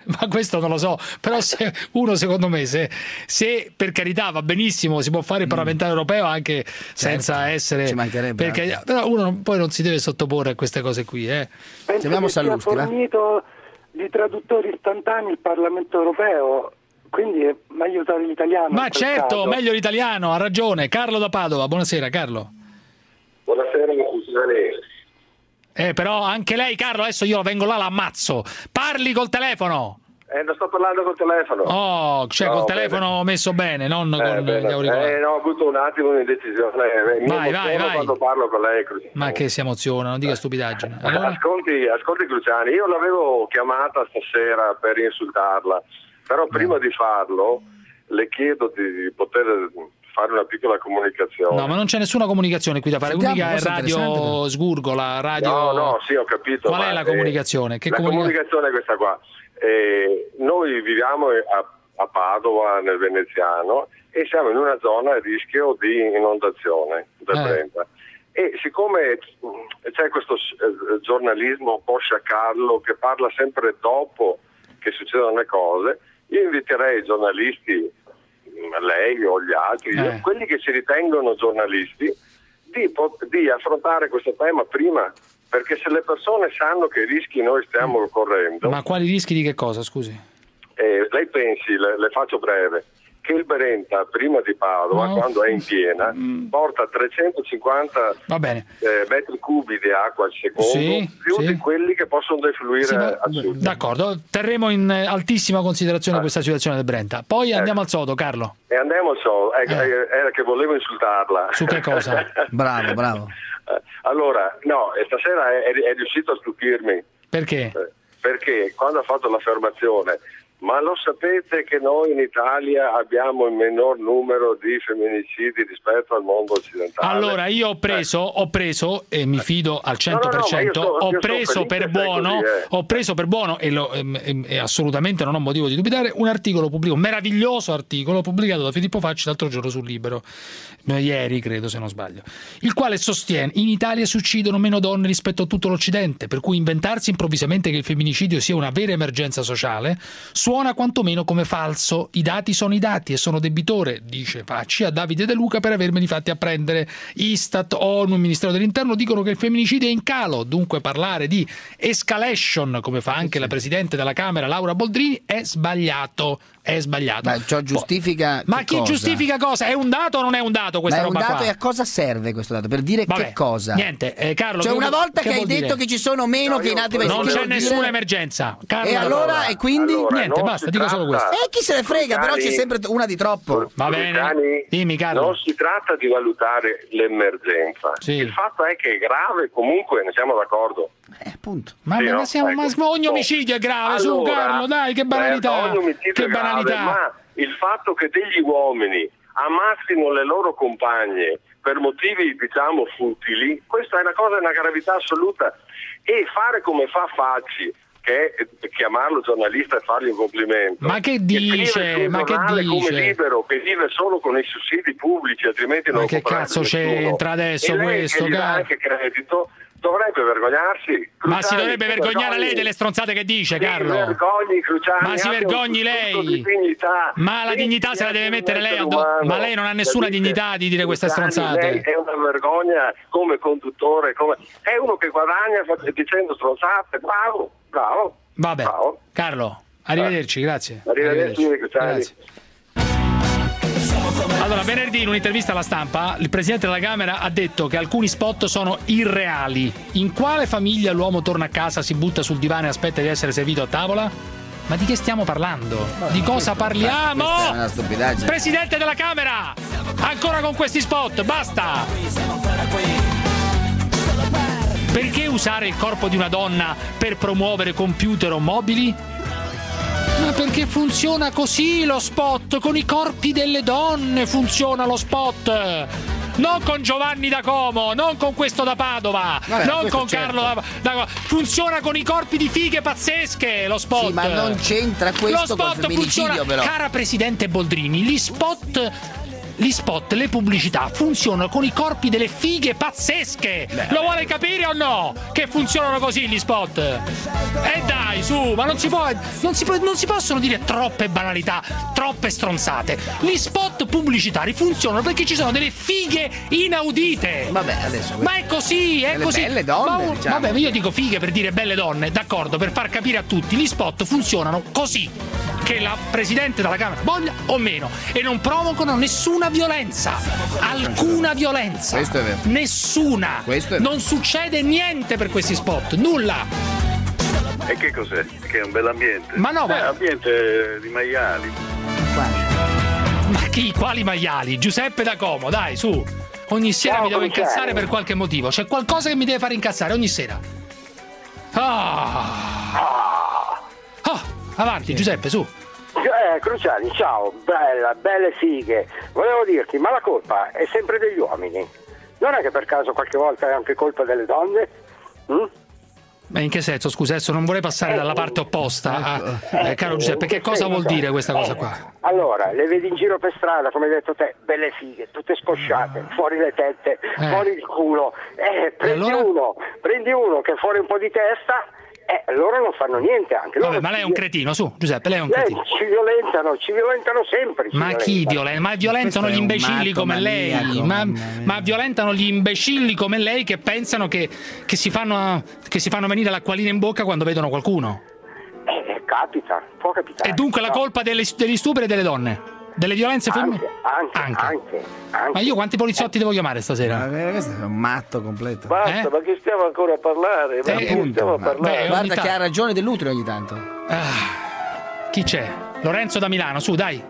Ma questo non lo so, però se uno secondo me se, se, per carità va benissimo, si può fare il parlamentare europeo anche senza essere... Mm. ci mancherebbe, per carità, però uno non- poi non si deve sottoporre a queste cose qui. Eh. Penso Chiamiamo Sallusti, va? fornito di traduttori istantanei il Parlamento europeo, quindi è meglio usare l'italiano. Ma certo, caso. meglio l'italiano, ha ragione. Carlo da Padova, buonasera Carlo. Buonasera, Cusinarelli. Eh, però anche lei Carlo, adesso io vengo là, l'ammazzo. Parli col telefono. Eh, non sto parlando col telefono. Oh, cioè No, col bene. telefono messo bene, non Eh, con bene. gli auricolari. Eh, no, ho avuto un attimo un'indecisione. Eh, Mi Vai, vai, vai. quando parlo con lei. Cruciani. Ma che si emoziona, non dica stupidaggini. Allora? Ascolti, ascolti Cruciani, io l'avevo chiamata stasera per insultarla, però prima di farlo le chiedo di, di poter fare una piccola comunicazione. No, ma non c'è nessuna comunicazione qui da fare. Sentiamo, L'unica è Radio Sgurgola, Radio. No, no, sì, ho capito. Qual è la eh, comunicazione? Che la comunica- comunicazione è questa qua. Eh, noi viviamo a, a Padova, nel Veneziano, e siamo in una zona a rischio di inondazione del Eh. Brenta. E siccome mh, c'è questo eh, giornalismo un po' sciacallo che parla sempre dopo che succedono le cose, io inviterei i giornalisti, mh, lei o gli altri, Eh. quelli che si ritengono giornalisti, di, pot- di affrontare questo tema prima, perché se le persone sanno che rischi noi stiamo correndo, Ma quali rischi di che cosa, scusi? eh, lei pensi, le, le faccio breve, che il Brenta prima di Padova, No. quando è in piena, porta 350 Va bene. eh, metri cubi di acqua al secondo, Sì, più sì. di quelli che possono defluire Sì, ma- al sud. D'accordo, terremo in eh, altissima considerazione questa situazione del Brenta. Poi andiamo al sodo, Carlo. E andiamo al so, eh, eh, era che volevo insultarla. Su che cosa? Bravo, bravo. Eh, allora, no, e stasera è, è- riuscito a stupirmi. Perché? Eh, Perché quando ha fatto l'affermazione, ma lo sapete che noi in Italia abbiamo il minor numero di femminicidi rispetto al mondo occidentale? Allora, io ho preso, ho preso e mi fido al 100%, No, no, no, sono- ho preso per buono, così, eh. ho preso per buono e, lo- ehm, ehm, e assolutamente non ho motivo di dubitare, un articolo pubblicato, un meraviglioso articolo pubblicato da Filippo Facci l'altro giorno sul Libero, eh, ieri credo se non sbaglio, il quale sostiene in Italia si uccidono meno donne rispetto a tutto l'Occidente, per cui inventarsi improvvisamente che il femminicidio sia una vera emergenza sociale suona quantomeno come falso. I dati sono i dati e sono debitore, dice Facci, a Davide De Luca per avermeli fatti apprendere. Istat, ONU, Ministero dell'Interno dicono che il femminicidio è in calo, dunque parlare di escalation, come fa anche la Presidente della Camera Laura Boldrini, è sbagliato. È sbagliato. Ma ciò giustifica. Ma che chi cosa? giustifica cosa? È un dato o non è un dato questa Ma è un roba dato qua? e a cosa serve questo dato? Per dire Vabbè, che cosa? Niente, eh, Carlo. Cioè, che una volta che, hai vuol dire? detto che ci sono meno che in altri paesi, Non che c'è vuol dire? nessuna emergenza. Carlo, E allora, e quindi? Allora, niente, basta, dico solo questo. E chi se ne frega, però c'è sempre una di troppo. Va bene. Cani, Dimmi, Carlo. Non si tratta di valutare l'emergenza. Il fatto è che è grave, comunque ne siamo d'accordo. Ma, Sì, ma no? siamo, ma Ecco. ogni omicidio è grave, su Allora, Carlo, dai, che banalità. certo, Che grave, banalità. ma il fatto che degli uomini ammassino le loro compagne per motivi diciamo futili, questa è una cosa di una gravità assoluta e fare come fa Facci che chiamarlo giornalista e fargli un complimento. Ma che dice? un Ma che giornale come dice? libero che vive solo con i sussidi pubblici, altrimenti non Ma che cazzo c'entra adesso e lei questo, che gli dà anche credito dovrebbe vergognarsi. Ma si Cruciani, dovrebbe si vergognare lei vergogni. delle stronzate che dice, Sì, Carlo. vergogni, Cruciani, Ma si vergogni lei. Ma la dignità se la deve mettere lei umano, Ma lei non ha nessuna capite? dignità di dire queste Cruciani, stronzate. Lei è una vergogna come conduttore, come... è uno che guadagna dicendo stronzate, bravo, bravo. Vabbè, Carlo, arrivederci, grazie. Arrivederci, Cruciani. Grazie. Allora, venerdì in un'intervista alla stampa, il presidente della Camera ha detto che alcuni spot sono irreali. In quale famiglia l'uomo torna a casa, si butta sul divano e aspetta di essere servito a tavola? Ma di che stiamo parlando? Di cosa parliamo? Presidente della Camera! Ancora con questi spot, basta! Perché usare il corpo di una donna per promuovere computer o mobili? Ma perché funziona così lo spot? Con i corpi delle donne funziona lo spot! Non con Giovanni da Como, non con questo da Padova, Vabbè, non con certo. Carlo da, da- Funziona con i corpi di fighe pazzesche lo spot! Sì, ma non c'entra questo Lo spot funziona, però. cara Presidente Boldrini, gli spot. Gli spot, le pubblicità funzionano con i corpi delle fighe pazzesche! Lo vuole capire o no? Che funzionano così gli spot? E dai, su, ma non si può. Non si, può- non si possono dire troppe banalità, troppe stronzate. Gli spot pubblicitari funzionano perché ci sono delle fighe inaudite! Vabbè, adesso. Ma è così, è così. belle donne, Ma diciamo. Vabbè, io dico fighe per dire belle donne, d'accordo, per far capire a tutti, gli spot funzionano così. Che la Presidente della Camera voglia o meno e non provocano nessuna violenza. Alcuna violenza. Questo è vero. Nessuna. Questo è vero. Non succede niente per questi spot, nulla. E che cos'è? Che è un bell'ambiente? Ma no, Eh, ma- ambiente di maiali. Ma chi? Quali maiali? Giuseppe da Como, dai, su. Ogni sera Ciao, mi devo incazzare per qualche motivo. C'è qualcosa che mi deve fare incazzare ogni sera. Ah. Ah, avanti, Giuseppe, su. Eh, Cruciani, ciao, bella, belle fighe. Volevo dirti, ma la colpa è sempre degli uomini. Non è che per caso qualche volta è anche colpa delle donne? Mm? Ma in che senso? Scusa, adesso non vorrei passare dalla parte opposta. a- eh, caro Giuseppe, che cosa vuol dire questa cosa qua? Allora, le vedi in giro per strada, come hai detto te, belle fighe, tutte scosciate, fuori le tette, Eh. fuori il culo. Eh, prendi allora? uno, prendi uno che è fuori un po' di testa, eh, loro non fanno niente anche. Loro Vabbè, ma lei è un cretino, su, Giuseppe, lei è un Eh, cretino. ci violentano, ci violentano sempre. ci Ma chi violentano. violenta? Ma violentano gli imbecilli come lei. Ma, ma violentano gli imbecilli come lei che pensano che, che si fanno, che si fanno venire l'acquolina in bocca quando vedono qualcuno. Eh, capita, può capitare. E dunque la No. colpa delle- degli stupri e delle donne? Delle violenze femminili? Anche, anche, anche, anche. Ma io quanti poliziotti devo chiamare stasera? Ma questo è un matto completo. Basta, Eh? ma che stiamo ancora a parlare? Ma Eh, appunto, stiamo a parlare? Beh, Guarda che ha ragione dell'utile ogni tanto. Ah, chi c'è? Lorenzo da Milano, su, dai.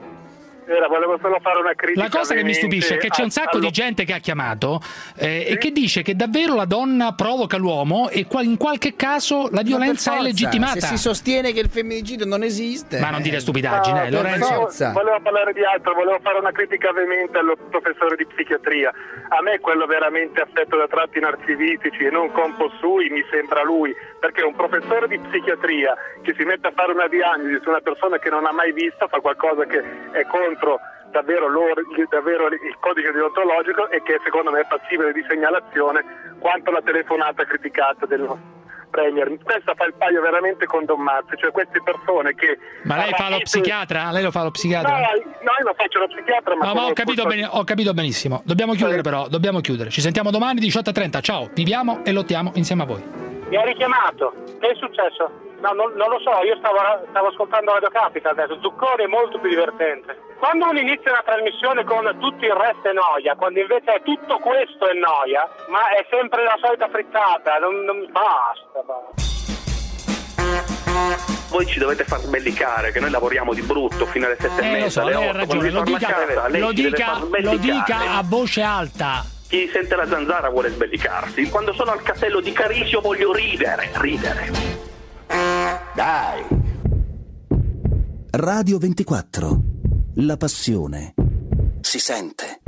Era, volevo solo fare una critica. La cosa che mi stupisce è che c'è un sacco di gente che ha chiamato eh, e che dice che davvero la donna provoca l'uomo e in qualche caso la violenza è legittimata. Se si sostiene che il femminicidio non esiste. Ma non dire stupidaggine, eh, per Lorenzo. forza. Volevo parlare di altro, volevo fare una critica veemente allo professore di psichiatria. A me quello veramente affetto da tratti narcisitici e non compossui mi sembra lui, perché un professore di psichiatria che si mette a fare una diagnosi su una persona che non ha mai vista fa qualcosa che è contro davvero, davvero il codice deontologico e che secondo me è passibile di segnalazione quanto la telefonata criticata dello Premier. Questa fa il paio veramente con Don Mazzi, cioè queste persone che... Ma lei fa lo psichiatra? Lei lo fa lo psichiatra? no, io non faccio lo psichiatra, ma... No, ma ho capito, bene- ho capito benissimo. Dobbiamo chiudere però, dobbiamo chiudere. Ci sentiamo domani 18.30. Ciao, viviamo e lottiamo insieme a voi. Mi ha richiamato. Che è successo? No, non, non lo so, io stavo, stavo ascoltando Radio Capital adesso. Zuccone è molto più divertente. Quando uno inizia una trasmissione con tutto il resto è noia, quando invece è tutto questo è noia, ma è sempre la solita frittata, non, non basta, basta. voi ci dovete far sbellicare, che noi lavoriamo di brutto fino alle sette e Eh, lo mezza, so, alle lei ha otto, ragione, quando lo dica, casa, lo dica, lo dica a voce alta. Chi sente la zanzara vuole sbellicarsi. Quando sono al castello di Carisio voglio ridere, ridere. Dai. Radio 24. La passione. Si sente.